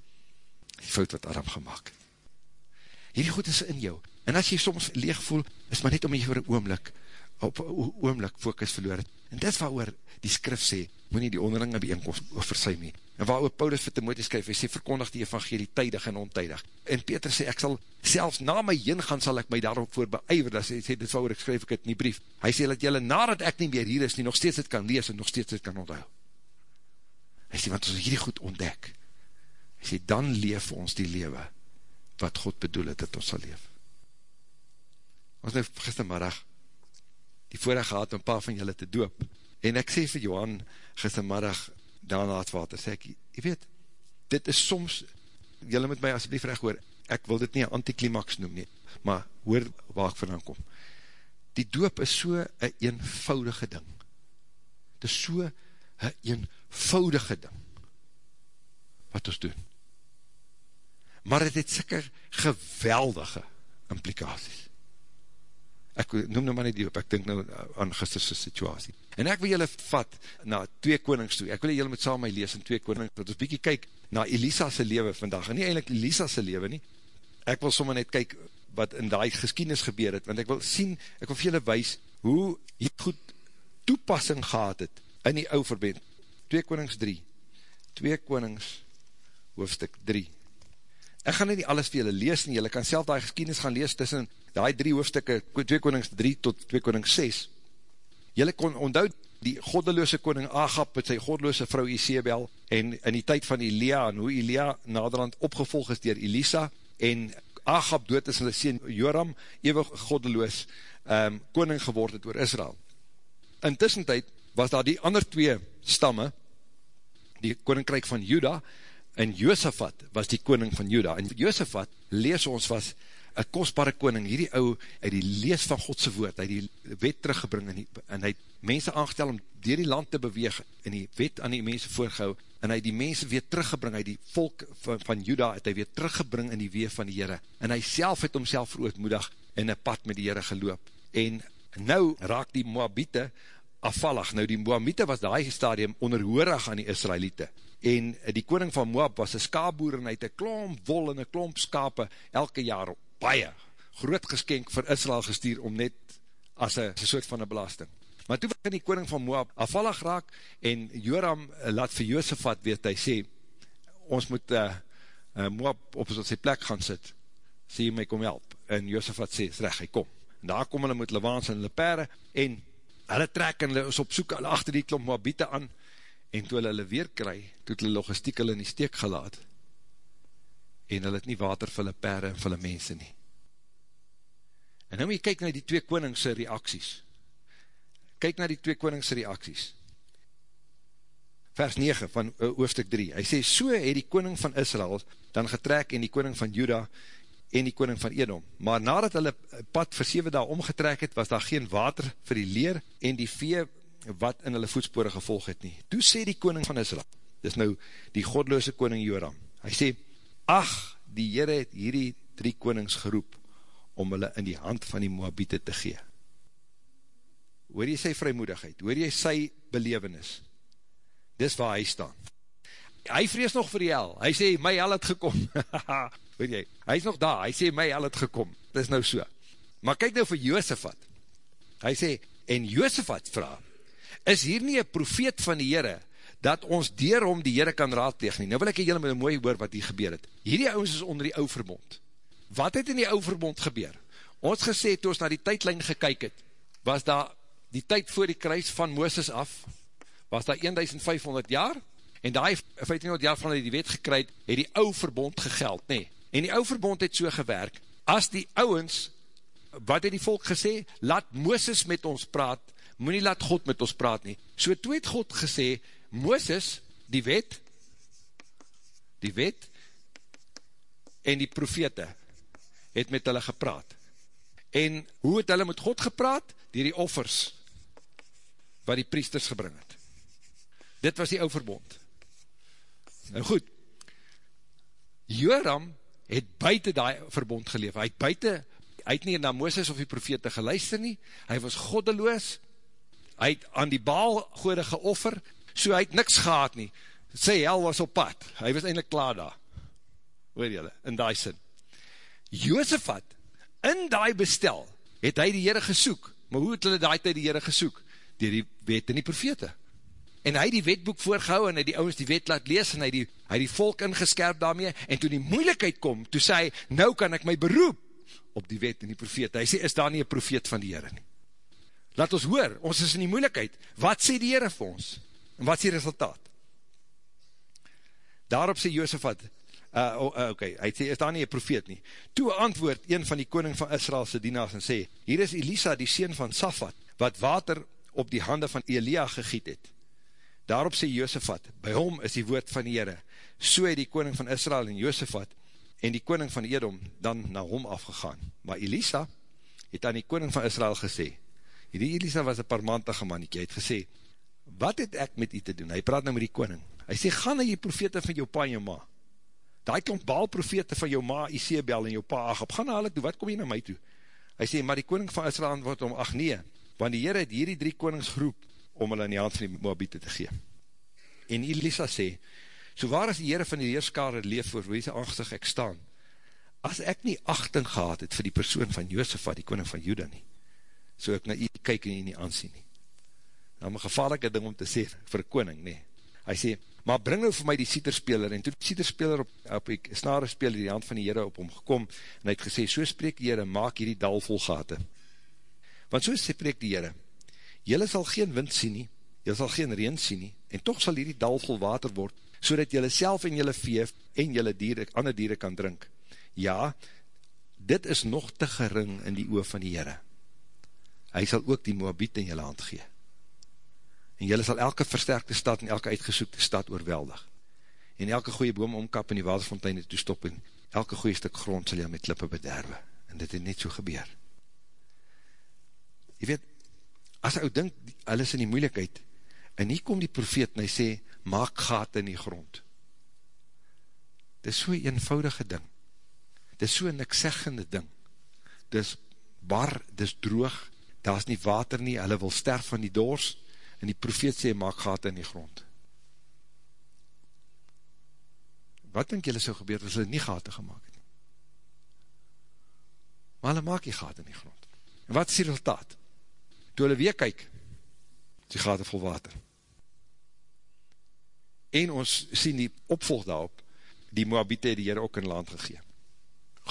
Die fout wat Adam gemaakt. Hierdie goed is in jou. En as jy soms leeg voel, is maar net om jy voor een oomlik, op oomlik focus verloor het. En dit wat oor die skrif sê, moet nie die onderlinge bijeenkomst versuim nie. En waar oor Paulus vir Timotheus skryf, hy sê, verkondig die evangelie tydig en ontydig. En Peter sê, ek sal, selfs na my heen gaan, sal ek my daarop voor beijver, dat sê, dit waar ek skryf ek het in die brief. Hy sê, dat jylle nadat ek nie meer hier is, nie nog steeds het kan lees, en nog steeds het kan onthou. Hy sê, want ons hierdie goed ontdek, hy sê, dan leef ons die lewe, wat God bedoel het, dat ons sal leef. Ons nou gistermiddag, die voorrecht gehad om een paar van julle te doop. En ek sê vir Johan gistermiddag daarna het water, sê ek, jy weet, dit is soms, julle moet my asblief recht hoor, ek wil dit nie een antiklimaks noem nie, maar hoor waar ek vandaan kom. Die doop is so een eenvoudige ding. Het is so een eenvoudige ding, wat ons doen. Maar het het sikker geweldige implikaties ek noem nou maar nie die op, ek dink nou aan gisterse situasie. En ek wil julle vat na twee konings toe, ek wil julle met saam my lees in twee konings, dat ons bykie kyk na Elisa's leven vandag, en nie eindelijk Elisa's leven nie, ek wil sommer net kyk wat in die geskiedenis gebeur het, want ek wil sien, ek wil vir julle wees, hoe jy goed toepassing gehad het, in die ou verbend, 2 konings 3, 2 konings, hoofstuk 3, ek gaan nie alles vir julle lees nie, julle kan self die geskiedenis gaan lees tussen die drie hoofdstukke, 2 konings 3 tot 2 konings 6, jylle kon onthou die goddeloose koning Agap met sy goddeloose vrou Isabel, en in die tyd van Elia, en hoe Elia naderhand opgevolg is dier Elisa, en Agap dood is, en sy sien Joram, ewig goddeloos, um, koning geword het oor Israel. Intussen tyd was daar die ander twee stamme, die koninkryk van Juda, en Josaphat was die koning van Juda, en Josaphat, lees ons was, een kostbare koning, hierdie ou, uit die lees van Godse woord, uit die wet teruggebring, en, die, en hy het mense aangestel om dier die land te beweeg, en die wet aan die mense voorgehou, en hy die mense weer teruggebring, hy die volk van, van Juda, het hy weer teruggebring in die wee van die Heere, en hy self het homself verootmoedig, in een pad met die Heere geloop, en nou raak die Moabite afvallig, nou die Moabite was die stadium onderhoorig aan die Israelite, en die koning van Moab was een skaapboer, en hy het een klomp wol en een klomp skape elke jaar op, baie groot geskenk vir Israel gestuur om net as een soort van een belasting. Maar toe begin die koning van Moab afvallig raak en Joram uh, laat vir Jozefat weet, hy sê, ons moet uh, uh, Moab op sy plek gaan sit, sê jy my kom help. En Jozefat sê, is recht, hy kom. En daar kom hulle met Levans en Lepere en hulle trek en hulle is op soek, hulle achter die klomp Moabite aan en toe hulle hulle weer kry, toe hulle logistiek hulle in die steek gelaat, en hulle het nie water vir hulle pere en vir hulle mense nie. En nou moet jy kyk na die twee koningse reaksies. Kyk na die twee koningse reaksies. Vers 9 van uh, hoofdstuk 3. Hy sê, so het die koning van Israel dan getrek en die koning van Juda en die koning van Edom. Maar nadat hulle pad vir 7 dae omgetrek het, was daar geen water vir die leer en die vee wat in hulle voetspore gevolg het nie. Toe sê die koning van Israel, dis nou die godloose koning Joram, hy sê, ach, die Heere het hierdie drie konings geroep, om hulle in die hand van die Moabite te gee. Hoor jy sy vrymoedigheid, hoor jy sy belevenis, dis waar hy staan. Hy vrees nog vir die hel, hy sê, my hel het gekom, hoor jy, hy is nog daar, hy sê, my hel het gekom, dis nou so. Maar kyk nou vir Joosefat, hy sê, en Joosefat vraag, is hier nie een profeet van die Heere, dat ons dier om die Heere kan raadpleeg nie. Nou wil ek julle met een mooi hoor wat hier gebeur het. Hierdie ouwens is onder die ouwe verbond. Wat het in die ouwe verbond gebeur? Ons gesê, toe ons na die tydlijn gekyk het, was daar die tyd voor die kruis van Mooses af, was daar 1500 jaar, en die 1500 jaar van die wet gekryd, het die ouwe verbond gegeld, nee. En die ouwe verbond het so gewerk, as die ouwens, wat het die volk gesê, laat Mooses met ons praat, moet nie laat God met ons praat nie. So toe het God gesê, Mooses, die wet, die wet, en die profete, het met hulle gepraat. En hoe het hulle met God gepraat? Dier die offers, wat die priesters gebring het. Dit was die ouwe verbond. Nou goed, Joram het buiten die verbond geleef. Hy het buiten, hy het nie na Mooses of die profete geluister nie, hy was goddeloos, hy het aan die baal goede geoffer, so hy het niks gehad nie, sy hel was op pad, hy was eindelijk klaar daar, hoor jylle, in die sin. Joosefat, in die bestel, het hy die Heere gesoek, maar hoe het hulle die tyd die Heere gesoek? Door die wet en die profete. En hy die wetboek voorgehou, en hy die ouwens die wet laat lees, en hy die, hy die volk ingeskerp daarmee, en toe die moeilikheid kom, toe sê hy, nou kan ek my beroep op die wet en die profete. Hy sê, is daar nie een profeet van die Heere nie? Laat ons hoor, ons is in die moeilikheid. Wat sê die Heere vir ons? En wat is die resultaat? Daarop sê Joosefat, uh, oh, uh, ok, hy sê, is daar nie een profeet nie. Toe antwoord een van die koning van Israelse dienaars en sê, hier is Elisa, die seen van Safat, wat water op die hande van Elia gegiet het. Daarop sê Joosefat, by hom is die woord van die Heere. So het die koning van Israel en Joosefat en die koning van Edom dan na hom afgegaan. Maar Elisa het aan die koning van Israel gesê, Hierdie Elisa was een parmantige mannetje, hy het gesê, wat het ek met u te doen? Hy praat nou met die koning. Hy sê, ga na die profete van jou pa en jou ma. Daai klomp baalprofete van jou ma, Isabel en jou pa Agab, ga na hulle toe, wat kom jy na my toe? Hy sê, maar die koning van Israel antwoord om, ach nee, want die Heer het hierdie drie konings geroep, om hulle in die hand van die Moabite te gee. En Elisa sê, so waar as die Heer van die Heerskare leef voor wie sy angstig ek staan, as ek nie achting gehad het vir die persoon van Jozef, die koning van Juda nie, so ek na u kyk en u nie aansien nie. Nou, my gevaarlike ding om te sê, vir koning, nee. Hy sê, maar bring nou vir my die sieterspeler, en toe die sieterspeler op, op die snare speler die hand van die Heere op hom gekom, en hy het gesê, so spreek die Heere, maak hierdie dal vol gate. Want so spreek die Heere, jylle sal geen wind sien nie, jylle sal geen reen sien nie, en toch sal hierdie dal vol water word, so dat jylle self en jylle veef, en jylle dieren, ander dieren kan drink. Ja, dit is nog te gering in die oor van die Heere hy sal ook die Moabit in jylle hand gee. En jylle sal elke versterkte stad en elke uitgesoekte stad oorweldig. En elke goeie boom omkap in die waterfontein toestop en elke goeie stuk grond sal jy met klippe bederwe. En dit het net so gebeur. Jy weet, as ou dink, hulle is in die moeilikheid, en hier kom die profeet en hy sê, maak gaten in die grond. Dit is so een eenvoudige ding. Dit is so een nikseggende ding. Dit is bar, dit is droog, daar is nie water nie, hulle wil sterf van die doors, en die profeet sê, maak gaten in die grond. Wat denk julle so gebeur, as hulle nie gaten gemaakt het? Maar hulle maak die gaten in die grond. En wat is die resultaat? Toe hulle weer kyk, is die gaten vol water. En ons sien die opvolg daarop, die Moabite die Heere ook in land gegeen.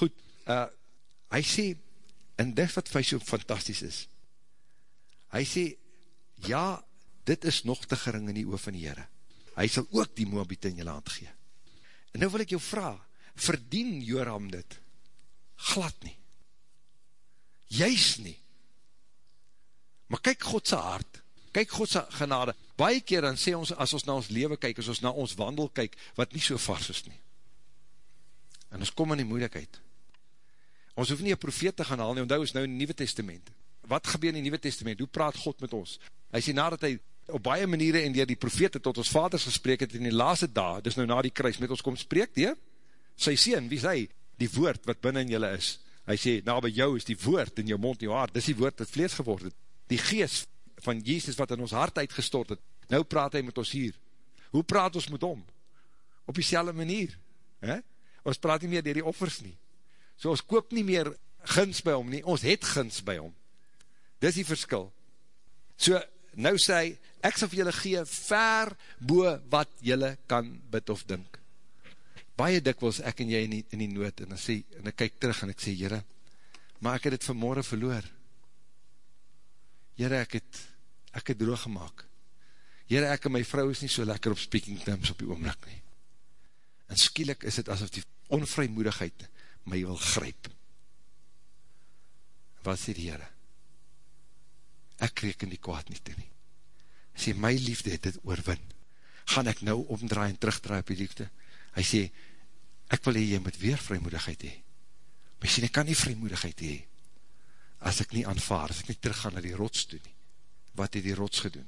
Goed, uh, hy sê, en dit wat vir so fantastisch is, hy sê, ja, dit is nog te gering in die oor van die Heere. Hy sal ook die Moabite in jy land gee. En nou wil ek jou vraag, verdien Joram dit? Glad nie. Juist nie. Maar kyk God sy hart, kyk God sy genade, baie keer dan sê ons, as ons na ons leven kyk, as ons na ons wandel kyk, wat nie so vars is nie. En ons kom in die moeilijkheid. Ons hoef nie een profeet te gaan haal nie, onthou is nou in die Nieuwe Testament. Wat gebeur in die Nieuwe Testament? Hoe praat God met ons? Hy sê nadat hy op baie maniere en dier die profete tot ons vaders gesprek het in die laaste dag, dus nou na die kruis met ons kom spreek, dier, sy sien, wie sê, die woord wat binnen in julle is. Hy sê, nou by jou is die woord in jou mond en jou hart, dis die woord wat vlees geword het. Die geest van Jezus wat in ons hart uitgestort het, nou praat hy met ons hier. Hoe praat ons met hom? Op die manier. He? Ons praat nie meer dier die offers nie. So ons koop nie meer gins by hom nie, ons het gins by hom. Dis die verskil. So, nou sê hy, ek sal vir julle gee ver boe wat julle kan bid of dink. Baie dikwels ek en jy in die, in die nood, en, sê, en ek kyk terug en ek sê, jyre, maar ek het het vanmorgen verloor. Jyre, ek het, ek het droog gemaakt. Jyre, ek en my vrou is nie so lekker op speaking terms op die oomlik nie. En skielik is het asof die onvrymoedigheid my wil gryp. Wat sê die Heere? Ek reken die kwaad nie te nie. Sê, my liefde het dit oorwin. Gaan ek nou omdraai en terugdraai op die liefde? Hy sê, ek wil hee, jy moet weer vrymoedigheid hee. Maar sê, ek kan nie vrymoedigheid hee, as ek nie aanvaar, as ek nie teruggaan na die rots toe nie. Wat het die rots gedoen?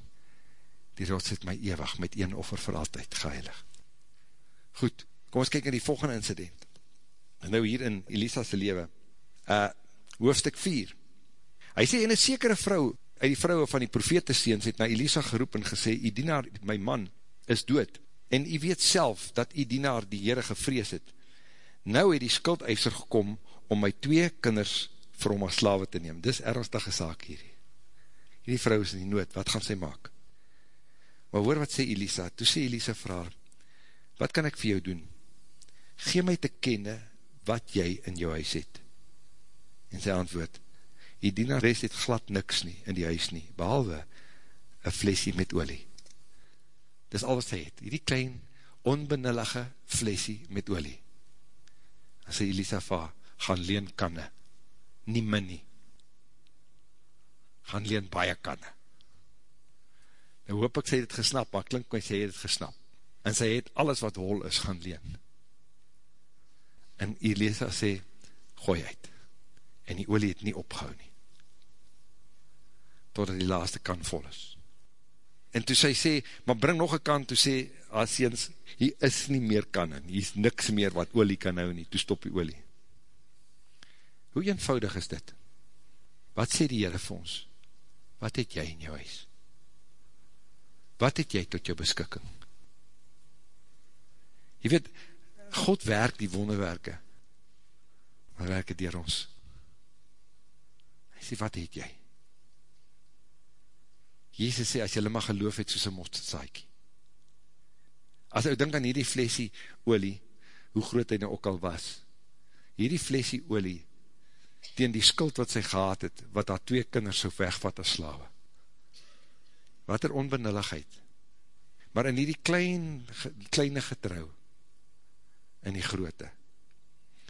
Die rots het my ewig met een offer vir altyd geheilig. Goed, kom ons kyk in die volgende incident. En nou hier in Elisa's lewe, uh, hoofstuk 4. Hy sê, en een sekere vrou, uit die vrouwe van die profete seens, het na Elisa geroep en gesê, die dienaar, my man, is dood, en jy weet self, dat die dienaar die Heere gevrees het. Nou het die skuldeiser gekom, om my twee kinders vir hom as slawe te neem. Dis ernstige saak hier. Hierdie vrou is in die nood, wat gaan sy maak? Maar hoor wat sê Elisa, toe sê Elisa vraag, wat kan ek vir jou doen? Gee my te kenne, wat jy in jou huis het. En sy antwoord, die dienares het glad niks nie in die huis nie, behalwe een flesje met olie. Dis al wat sy het, die klein, onbenullige flesje met olie. En sy Elisa va, gaan leen kanne, nie min nie. Gaan leen baie kanne. Nou hoop ek sy het gesnap, maar klink my sy het het gesnap. En sy het alles wat hol is gaan leen en Elisa sê, gooi uit, en die olie het nie opgehou nie, totdat die laaste kan vol is. En toe sy sê, maar bring nog een kan, toe sê, Asiens, hier is nie meer kan in, hier is niks meer wat olie kan hou nie, toe stop die olie. Hoe eenvoudig is dit? Wat sê die Heere vir ons? Wat het jy in jou huis? Wat het jy tot jou beskikking? Jy weet, God werk die wonderwerke, maar werk het dier ons. Hy sê, wat het jy? Jezus sê, as jylle maar geloof het soos een mosterdsaaikie. As jy denk aan hierdie flesie olie, hoe groot hy nou ook al was, hierdie flesie olie, teen die skuld wat sy gehad het, wat haar twee kinders so wegvat as slawe. Wat er onbenulligheid. Maar in hierdie klein, kleine getrouw, in die groote.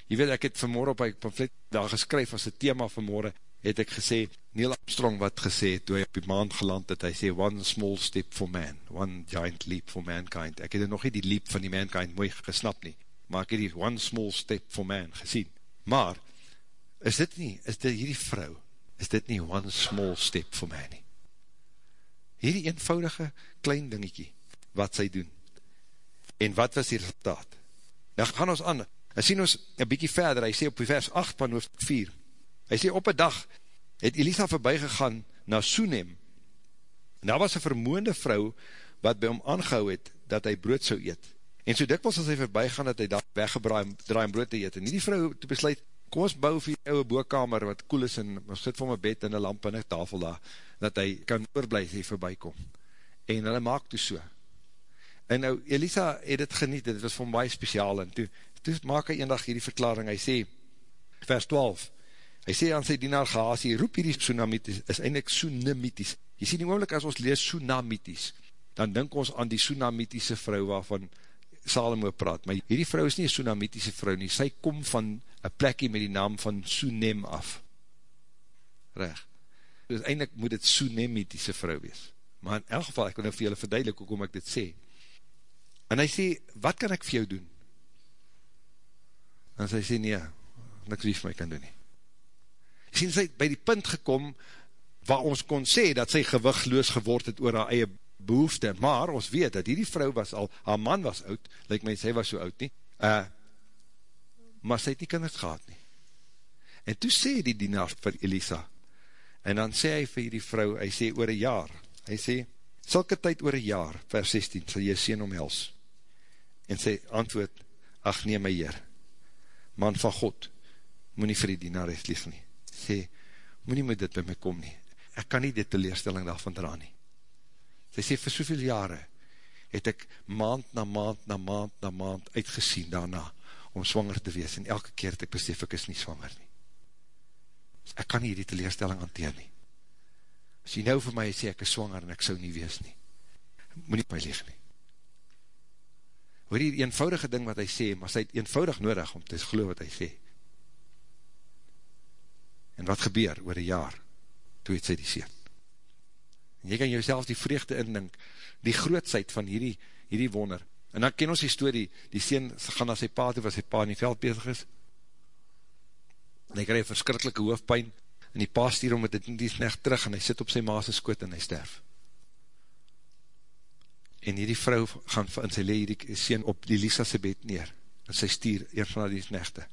Jy weet, ek het vanmorgen op my pamflet daar geskryf as die thema vanmorgen, het ek gesê, Neil Armstrong wat gesê, toe hy op die maan geland het, hy sê, one small step for man, one giant leap for mankind. Ek het nog nie die leap van die mankind mooi gesnap nie, maar ek het die one small step for man gesien. Maar, is dit nie, is dit hierdie vrou, is dit nie one small step for man nie? Hierdie eenvoudige klein dingetje, wat sy doen, en wat was die resultaat? Nou gaan ons aan, en sien ons een bykie verder, hy sê op vers 8 van hoofd 4, hy sê op een dag het Elisa voorbij gegaan na Soenem, en daar was een vermoende vrou, wat by hom aangehou het, dat hy brood sou eet, en so dikwels as hy voorbij gaan, dat hy daar weggebraai om brood te eet, en die vrou te besluit, kom ons bou vir die ouwe boekamer, wat koel is, en ons sit vir my bed, en een lamp en een tafel daar, dat hy kan oorblij as hy voorbij kom, en hulle maak toe so, En nou, Elisa het het geniet, dit was vir my speciaal, en toe, toe maak hy eendag hierdie verklaring, hy sê, vers 12, hy sê aan sy dienaar Gehazi, roep hierdie tsunamitis, is eindelijk tsunamitis, jy sê nie oomlik as ons lees tsunamitis, dan denk ons aan die tsunamitische vrou waarvan Salomo praat, maar hierdie vrou is nie een tsunamitische vrou nie, sy kom van een plekje met die naam van Sunem af, Reg. Dus eindelijk moet het Soenemitiese vrou wees. Maar in elk geval, ek wil nou vir julle verduidelik hoekom ek dit sê. En hy sê, wat kan ek vir jou doen? En sy sê, nee, niks wie vir my kan doen nie. Sê, sy by die punt gekom, waar ons kon sê, dat sy gewigloos geword het oor haar eie behoefte, maar ons weet, dat hierdie vrou was al, haar man was oud, lyk my, sy was so oud nie, uh, maar sy het nie kinders gehad nie. En toe sê die dienaar vir Elisa, en dan sê hy vir die vrou, hy sê oor een jaar, hy sê, sylke tyd oor een jaar, vers 16, sal jy sien omhels, en sê antwoord, ach nee my heer, man van God, moet nie vir die dienaar recht lief nie, sê, moet nie met dit by my kom nie, ek kan nie dit teleerstelling daarvan dra nie, sy sê, vir soveel jare, het ek maand na maand na maand na maand uitgesien daarna, om swanger te wees, en elke keer het ek besef, ek is nie swanger nie, ek kan nie die teleerstelling hanteer nie, as jy nou vir my sê, ek is swanger, en ek sou nie wees nie, moet nie my leeg nie, hoor die eenvoudige ding wat hy sê, maar sy het eenvoudig nodig om te geloof wat hy sê. En wat gebeur oor een jaar, toe het sy die seen. En jy kan jouself die vreugde indink, die grootsheid van hierdie, hierdie wonder. En dan ken ons die story, die seen gaan na sy pa toe, waar sy pa in die veld bezig is. En hy krijg verskrikkelike hoofdpijn, en die pa stier om met die dienstnecht terug, en hy sit op sy maas skoot, en hy sterf en hierdie vrou gaan in sy lee hierdie sien op die Lisa sy bed neer, en sy stier eers van die nechte,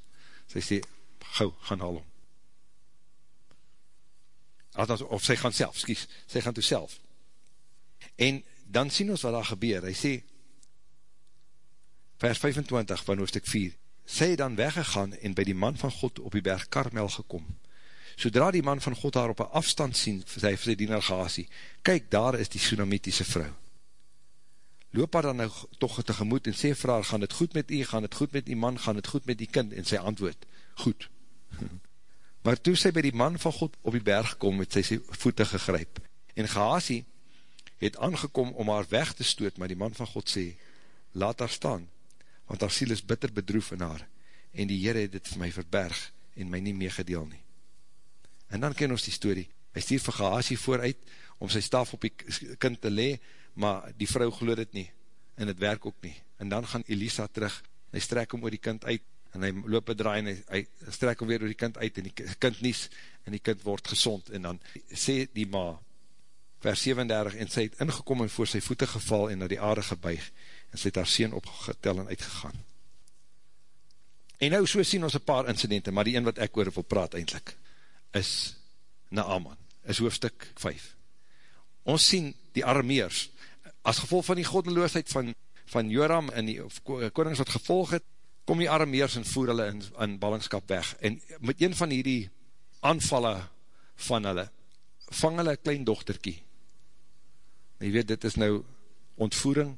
sy sê, gauw, gaan haal om. Of sy gaan self, skies, sy gaan toe self. En dan sien ons wat daar gebeur, hy sê, vers 25 van hoofdstuk 4, sy het dan weggegaan en by die man van God op die berg Karmel gekom. Sodra die man van God daar op een afstand sien, sy vir sy diener Gaasie, kyk, daar is die tsunamitiese vrou loop haar dan nou toch tegemoet en sê vir haar, gaan het goed met u, gaan het goed met die man, gaan het goed met die kind, en sy antwoord, goed. maar toe sy by die man van God op die berg kom, het sy sy voete gegryp, en Gehasie het aangekom om haar weg te stoot, maar die man van God sê, laat haar staan, want haar siel is bitter bedroef in haar, en die Heere het dit vir my verberg, en my nie meegedeel nie. En dan ken ons die story, hy stuur vir Gehasie vooruit, om sy staf op die kind te lee, maar die vrou geloof dit nie, en het werk ook nie. En dan gaan Elisa terug, hy strek hom oor die kind uit, en hy loop het draai, en hy, hy strek hom weer oor die kind uit, en die kind nies, en die kind word gezond, en dan sê die ma, vers 37, en sy het ingekom en voor sy voete geval, en na die aarde gebuig, en sy het haar sien opgetel en uitgegaan. En nou so sien ons een paar incidenten, maar die een wat ek oor wil praat eindelijk, is Naaman, is hoofdstuk 5. Ons sien die armeers, as gevolg van die goddeloosheid van, van Joram en die konings wat gevolg het, kom die armeers en voer hulle in, in ballingskap weg. En met een van hierdie aanvallen van hulle, vang hulle een klein dochterkie. En jy weet, dit is nou ontvoering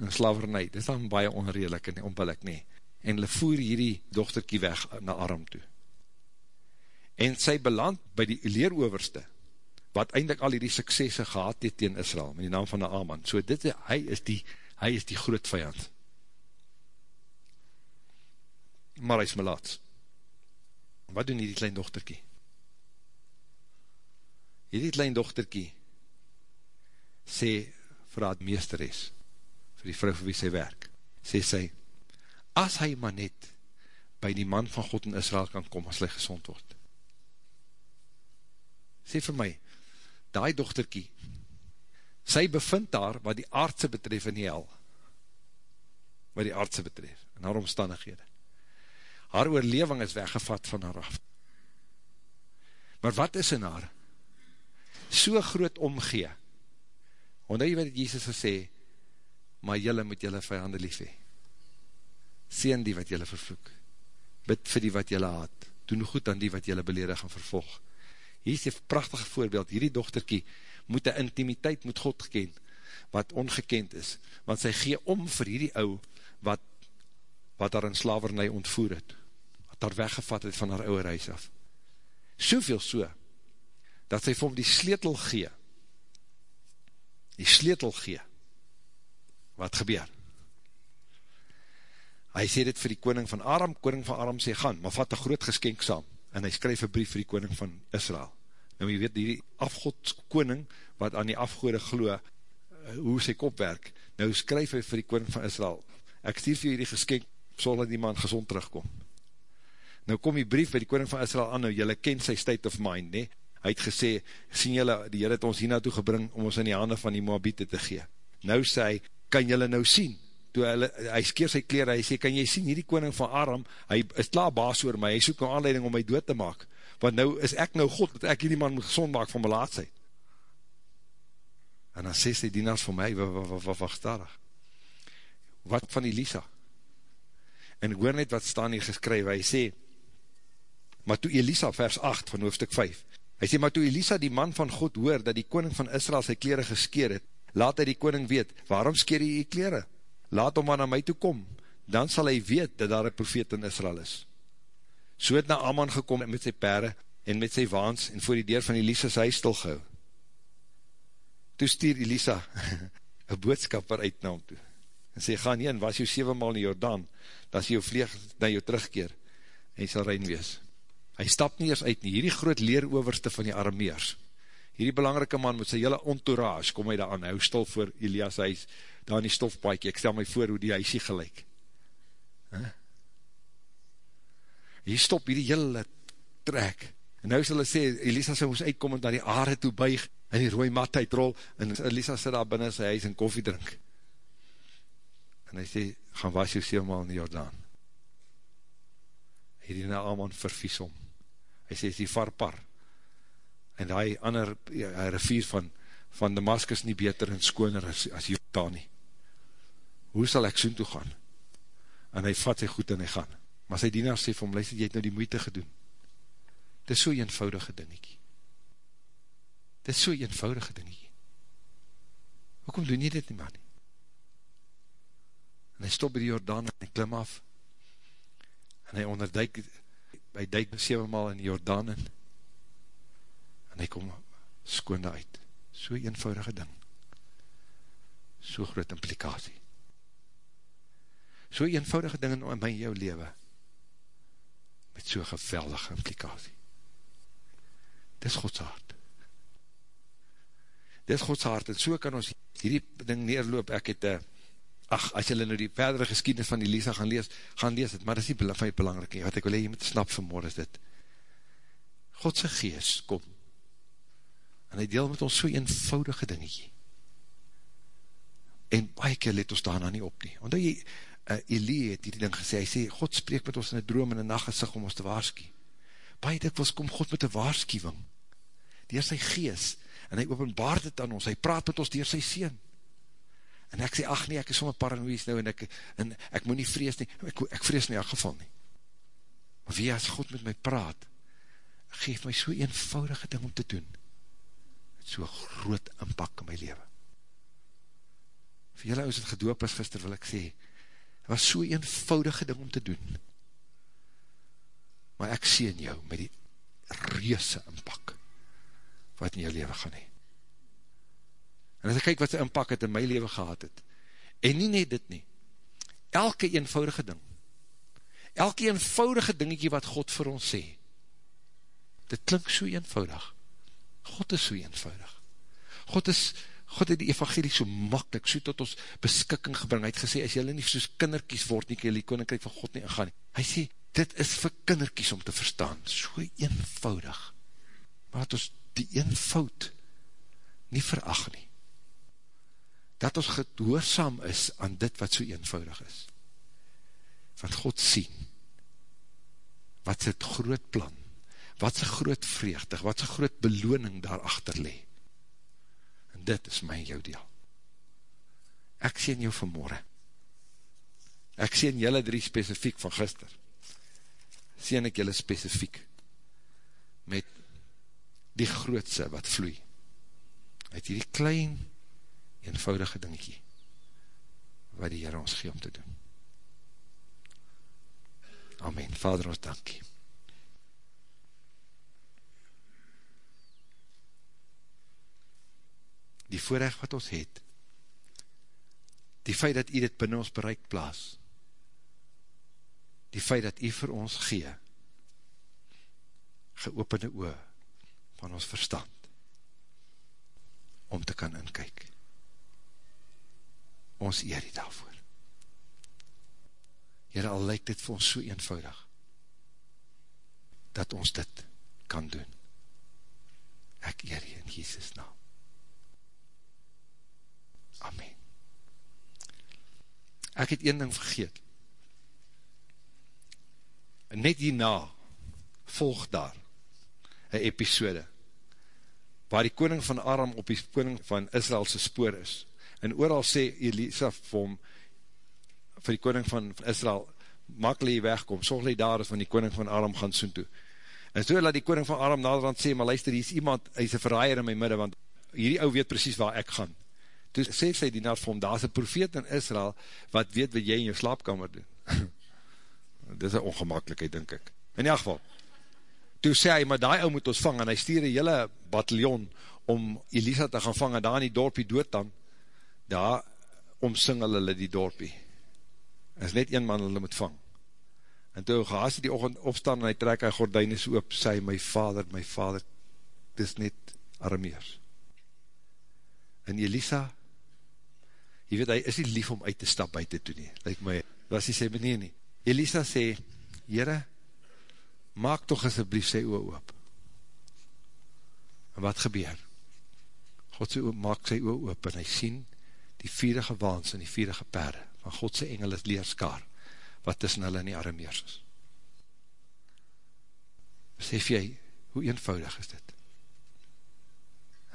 en slavernij. Dit is dan baie onredelijk en onbillik nie. En hulle voer hierdie dochterkie weg na Aram toe. En sy beland by die leeroverste, wat eindelijk al die suksesse gehad het tegen Israel, met die naam van Naaman. So dit, hy is die, hy is die groot vijand. Maar hy is melaats. Wat doen die klein dochterkie? Hierdie klein dochterkie sê vir haar meesteres, vir die vrou vir wie sy werk, sê sy, as hy maar net by die man van God in Israel kan kom, as hy gezond word. Sê vir my, die dochterkie, sy bevind daar wat die aardse betref in die hel, wat die aardse betref, in haar omstandighede. Haar oorleving is weggevat van haar af. Maar wat is in haar? So groot omgee. Omdat jy wat Jesus gesê, maar jylle moet jylle vijande lief hee. Seen die wat jylle vervloek. Bid vir die wat jylle haat. Doen goed aan die wat jylle beledig en vervolg hier is een prachtige voorbeeld, hierdie dochterkie moet een intimiteit met God ken, wat ongekend is, want sy gee om vir hierdie ou, wat, wat haar in slavernij ontvoer het, wat haar weggevat het van haar ouwe reis af. Soveel so, dat sy vir hom die sleetel gee, die sleetel gee, wat gebeur? Hy sê dit vir die koning van Aram, koning van Aram sê, gaan, maar vat een groot geskenk saam, en hy skryf een brief vir die koning van Israel. en jy weet, die afgodskoning, wat aan die afgode glo, eh, hoe sy kop werk, nou skryf hy vir die koning van Israel, ek stuur vir jy die geskenk, so die man gezond terugkom. Nou kom die brief by die koning van Israel aan, nou jylle ken sy state of mind, nee? hy het gesê, sien jylle, die Heer het ons hier naartoe gebring, om ons in die hande van die Moabite te gee. Nou sê hy, kan jylle nou sien, toe hy, hy skeer sy kleer, hy sê, kan jy sien, hierdie koning van Aram, hy is klaar baas oor my, hy soek nou aanleiding om my dood te maak, want nou is ek nou God, dat ek hierdie man moet gezond maak van my laatsheid. En dan sê sy dienaars vir my, wacht daarig. Wat van Elisa? En hoor net wat staan hier geskryf, hy sê, maar toe Elisa, vers 8 van hoofdstuk 5, hy sê, maar toe Elisa die man van God hoor, dat die koning van Israel sy kleren geskeer het, laat hy die koning weet, waarom skeer hy die kleren? Laat hom maar na my toe kom, dan sal hy weet, dat daar een profeet in Israel is. So het na Aman gekom met sy pere, en met sy waans, en voor die deur van Elisa sy stilgehou. Toe stuur Elisa, een boodskapper uit na hom toe, en sê, ga nie in, was jou 7 maal in Jordaan, dat sy jou vleeg na jou terugkeer, en jy sal rein wees. Hy stap nie eers uit nie, hierdie groot leeroverste van die armeers, hierdie belangrike man met sy hele entourage, kom hy daar aan, hy stil voor Elias huis, daar in die stofpaaikie, ek stel my voor hoe die huisie gelijk. Huh? Hier stop hierdie hele trek, en nou sal hy sê, Elisa sal ons uitkom en daar die aarde toe buig, en die rooi mat uitrol, en Elisa sit daar binnen sy huis en koffie drink. En hy sê, gaan was jou 7 maal in die Jordaan. Hierdie Naaman vervies om hy sê, is die varpar, en die ander ja, rivier van, van Damascus nie beter en skoner as, as Jordaan nie. Hoe sal ek soen toe gaan? En hy vat sy goed en hy gaan. Maar sy dienaar sê vir hom, luister, jy het nou die moeite gedoen. Het is so eenvoudige dingiekie. Het is so eenvoudige dingiekie. Hoekom doen jy dit nie, man nie? En hy stop by die Jordaan en hy klim af. En hy onderduik hy duik 7 maal in die Jordaan in, en hy kom skoonde uit, so eenvoudige ding, so groot implikatie, so eenvoudige ding in my jou leven, met so geweldige implikatie, dis Gods hart, dis Gods hart, en so kan ons hierdie ding neerloop, ek het, uh, ach, as jylle nou die verdere geschiedenis van Elisa gaan lees, gaan lees het, maar dit is nie van jy belangrijk nie, wat ek wil hee, jy moet snap vanmorgen is dit, Godse gees kom, en hy deel met ons so eenvoudige dingetje, en baie keer let ons daarna nie op nie, want jy, uh, Elie het die ding gesê, hy sê, God spreek met ons in een droom en een nachtgesig om ons te waarskie, baie dikwils kom God met een waarskiewing, dier sy gees, en hy openbaar dit aan ons, hy praat met ons dier sy sien, En ek sê, ach nee, ek is sommer paranoïs nou, en ek, en ek moet nie vrees nie, ek, ek vrees nie in geval nie. Maar wie as God met my praat, geef my so eenvoudige ding om te doen, met so groot inpak in my leven. Vir julle oud het gedoop is gister, wil ek sê, het was so eenvoudige ding om te doen, maar ek sê in jou, met die reuse inpak, wat in jou leven gaan heen. En as ek kyk wat sy inpak het in my leven gehad het, en nie net dit nie, elke eenvoudige ding, elke eenvoudige dingetje wat God vir ons sê, dit klink so eenvoudig, God is so eenvoudig, God is, God het die evangelie so makkelijk, so tot ons beskikking gebring, hy het gesê, as jylle nie soos kinderkies word, nie kan jylle koninkryk van God nie ingaan nie, hy sê, dit is vir kinderkies om te verstaan, so eenvoudig, maar dat ons die eenvoud nie veracht nie, dat ons gehoorzaam is aan dit wat so eenvoudig is. Want God sien, wat sy groot plan, wat sy groot vreugdig, wat sy groot beloning daarachter le. En dit is my en jou deel. Ek sien jou vanmorgen. Ek sien jylle drie specifiek van gister. Sien ek jylle specifiek met die grootse wat vloei. Uit die klein eenvoudige dingetje wat die Heer ons gee om te doen. Amen. Vader ons dankie. Die voorrecht wat ons het, die feit dat u dit binnen ons bereik plaas, die feit dat u vir ons gee, geopende oor, van ons verstand, om te kan inkyk. Ons eer die daarvoor. Heere, al lyk dit vir ons so eenvoudig, dat ons dit kan doen. Ek eer die in Jesus naam. Amen. Ek het een ding vergeet. Net hierna volg daar een episode waar die koning van Aram op die koning van Israelse spoor is. En ooral sê Elisa vir hom, vir die koning van Israel, maak hulle wegkom, sorg hulle daar is, van die koning van Aram gaan soen toe. En so laat die koning van Aram naderhand sê, maar luister, hier is iemand, hy is een verraaier in my midde, want hierdie ou weet precies waar ek gaan. Toe sê sy die naad vir hom, daar is een profeet in Israel, wat weet wat jy in jou slaapkamer doen. Dit is een ongemakkelijkheid, denk ek. In die geval, toe sê hy, maar die ou moet ons vang, en hy stuur die hele bataljon om Elisa te gaan vang, en daar in die dorpie dood dan, daar omsingel hulle die dorpie. En is net een man hulle moet vang. En toe gehaas die ochend opstaan, en hy trek hy gordijnes oop, sê, my vader, my vader, dit is net Arameers. En Elisa, jy weet, hy is nie lief om uit te stap buiten toe nie, like my, was hy sê, meneer nie. Elisa sê, Heere, maak toch asjeblief sy oor oop. En wat gebeur? God oor, maak sy oor oop en hy sien die vierige waans en die vierige perde van Godse engel is leerskaar wat tussen hulle in die arameers is. Besef jy, hoe eenvoudig is dit?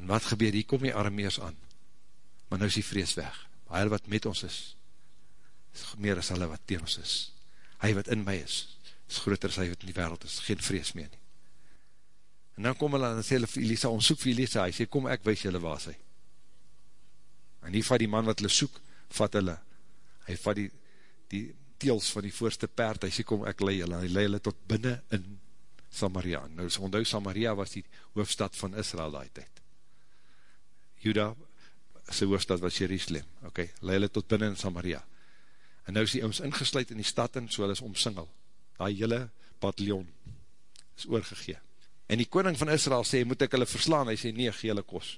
En wat gebeur, hier kom die arameers aan, maar nou is die vrees weg. Hy wat met ons is, is meer as hulle wat teen ons is. Hy wat in my is, is groter as hy wat in die wereld is, geen vrees meer nie. En dan kom hulle en sê hulle vir Elisa, ons soek vir Elisa, hy sê, kom ek wees julle waar sy. En hier vat die man wat hulle soek, vat hulle, hy vat die, die teels van die voorste perd, hy sê, kom ek leid hulle, hy leid hulle tot binnen in Samaria. Nou, onthou, Samaria was die hoofstad van Israel die tijd. Juda, sy hoofstad was Jerusalem, ok, leid hulle tot binnen in Samaria. En nou is die ons ingesluid in die stad en so hulle is omsingel, die hele bataljon is oorgegee. En die koning van Israel sê, moet ek hulle verslaan? Hy sê, nee, gee hulle kos.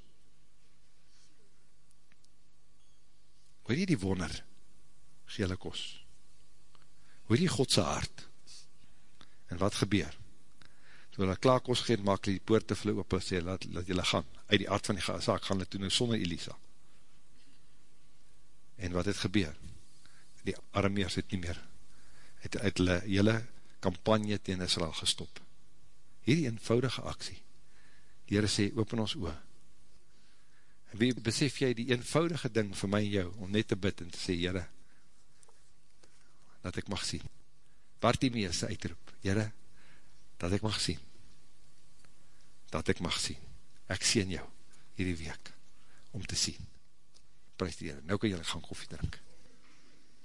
Hoor jy die wonder? Gee hulle kos. Hoor jy Godse hart? En wat gebeur? Toe hulle klaar kos gegeet, maak die poorte vir hulle op, sê, laat, laat julle gaan. Uit die aard van die zaak gaan hulle toe nou sonder Elisa. En wat het gebeur? Die armeers het nie meer, het uit hulle hele kampanje tegen Israel gestop hierdie eenvoudige aksie. Die Heere sê, open ons oor. Wie besef jy die eenvoudige ding vir my en jou, om net te bid en te sê, Heere, dat ek mag sien. Bartimeus uitroep, Heere, dat ek mag sien. Dat ek mag sien. Ek sien jou, hierdie week, om te sien. Prijs die Heere. Nou kan jy gaan koffie drink.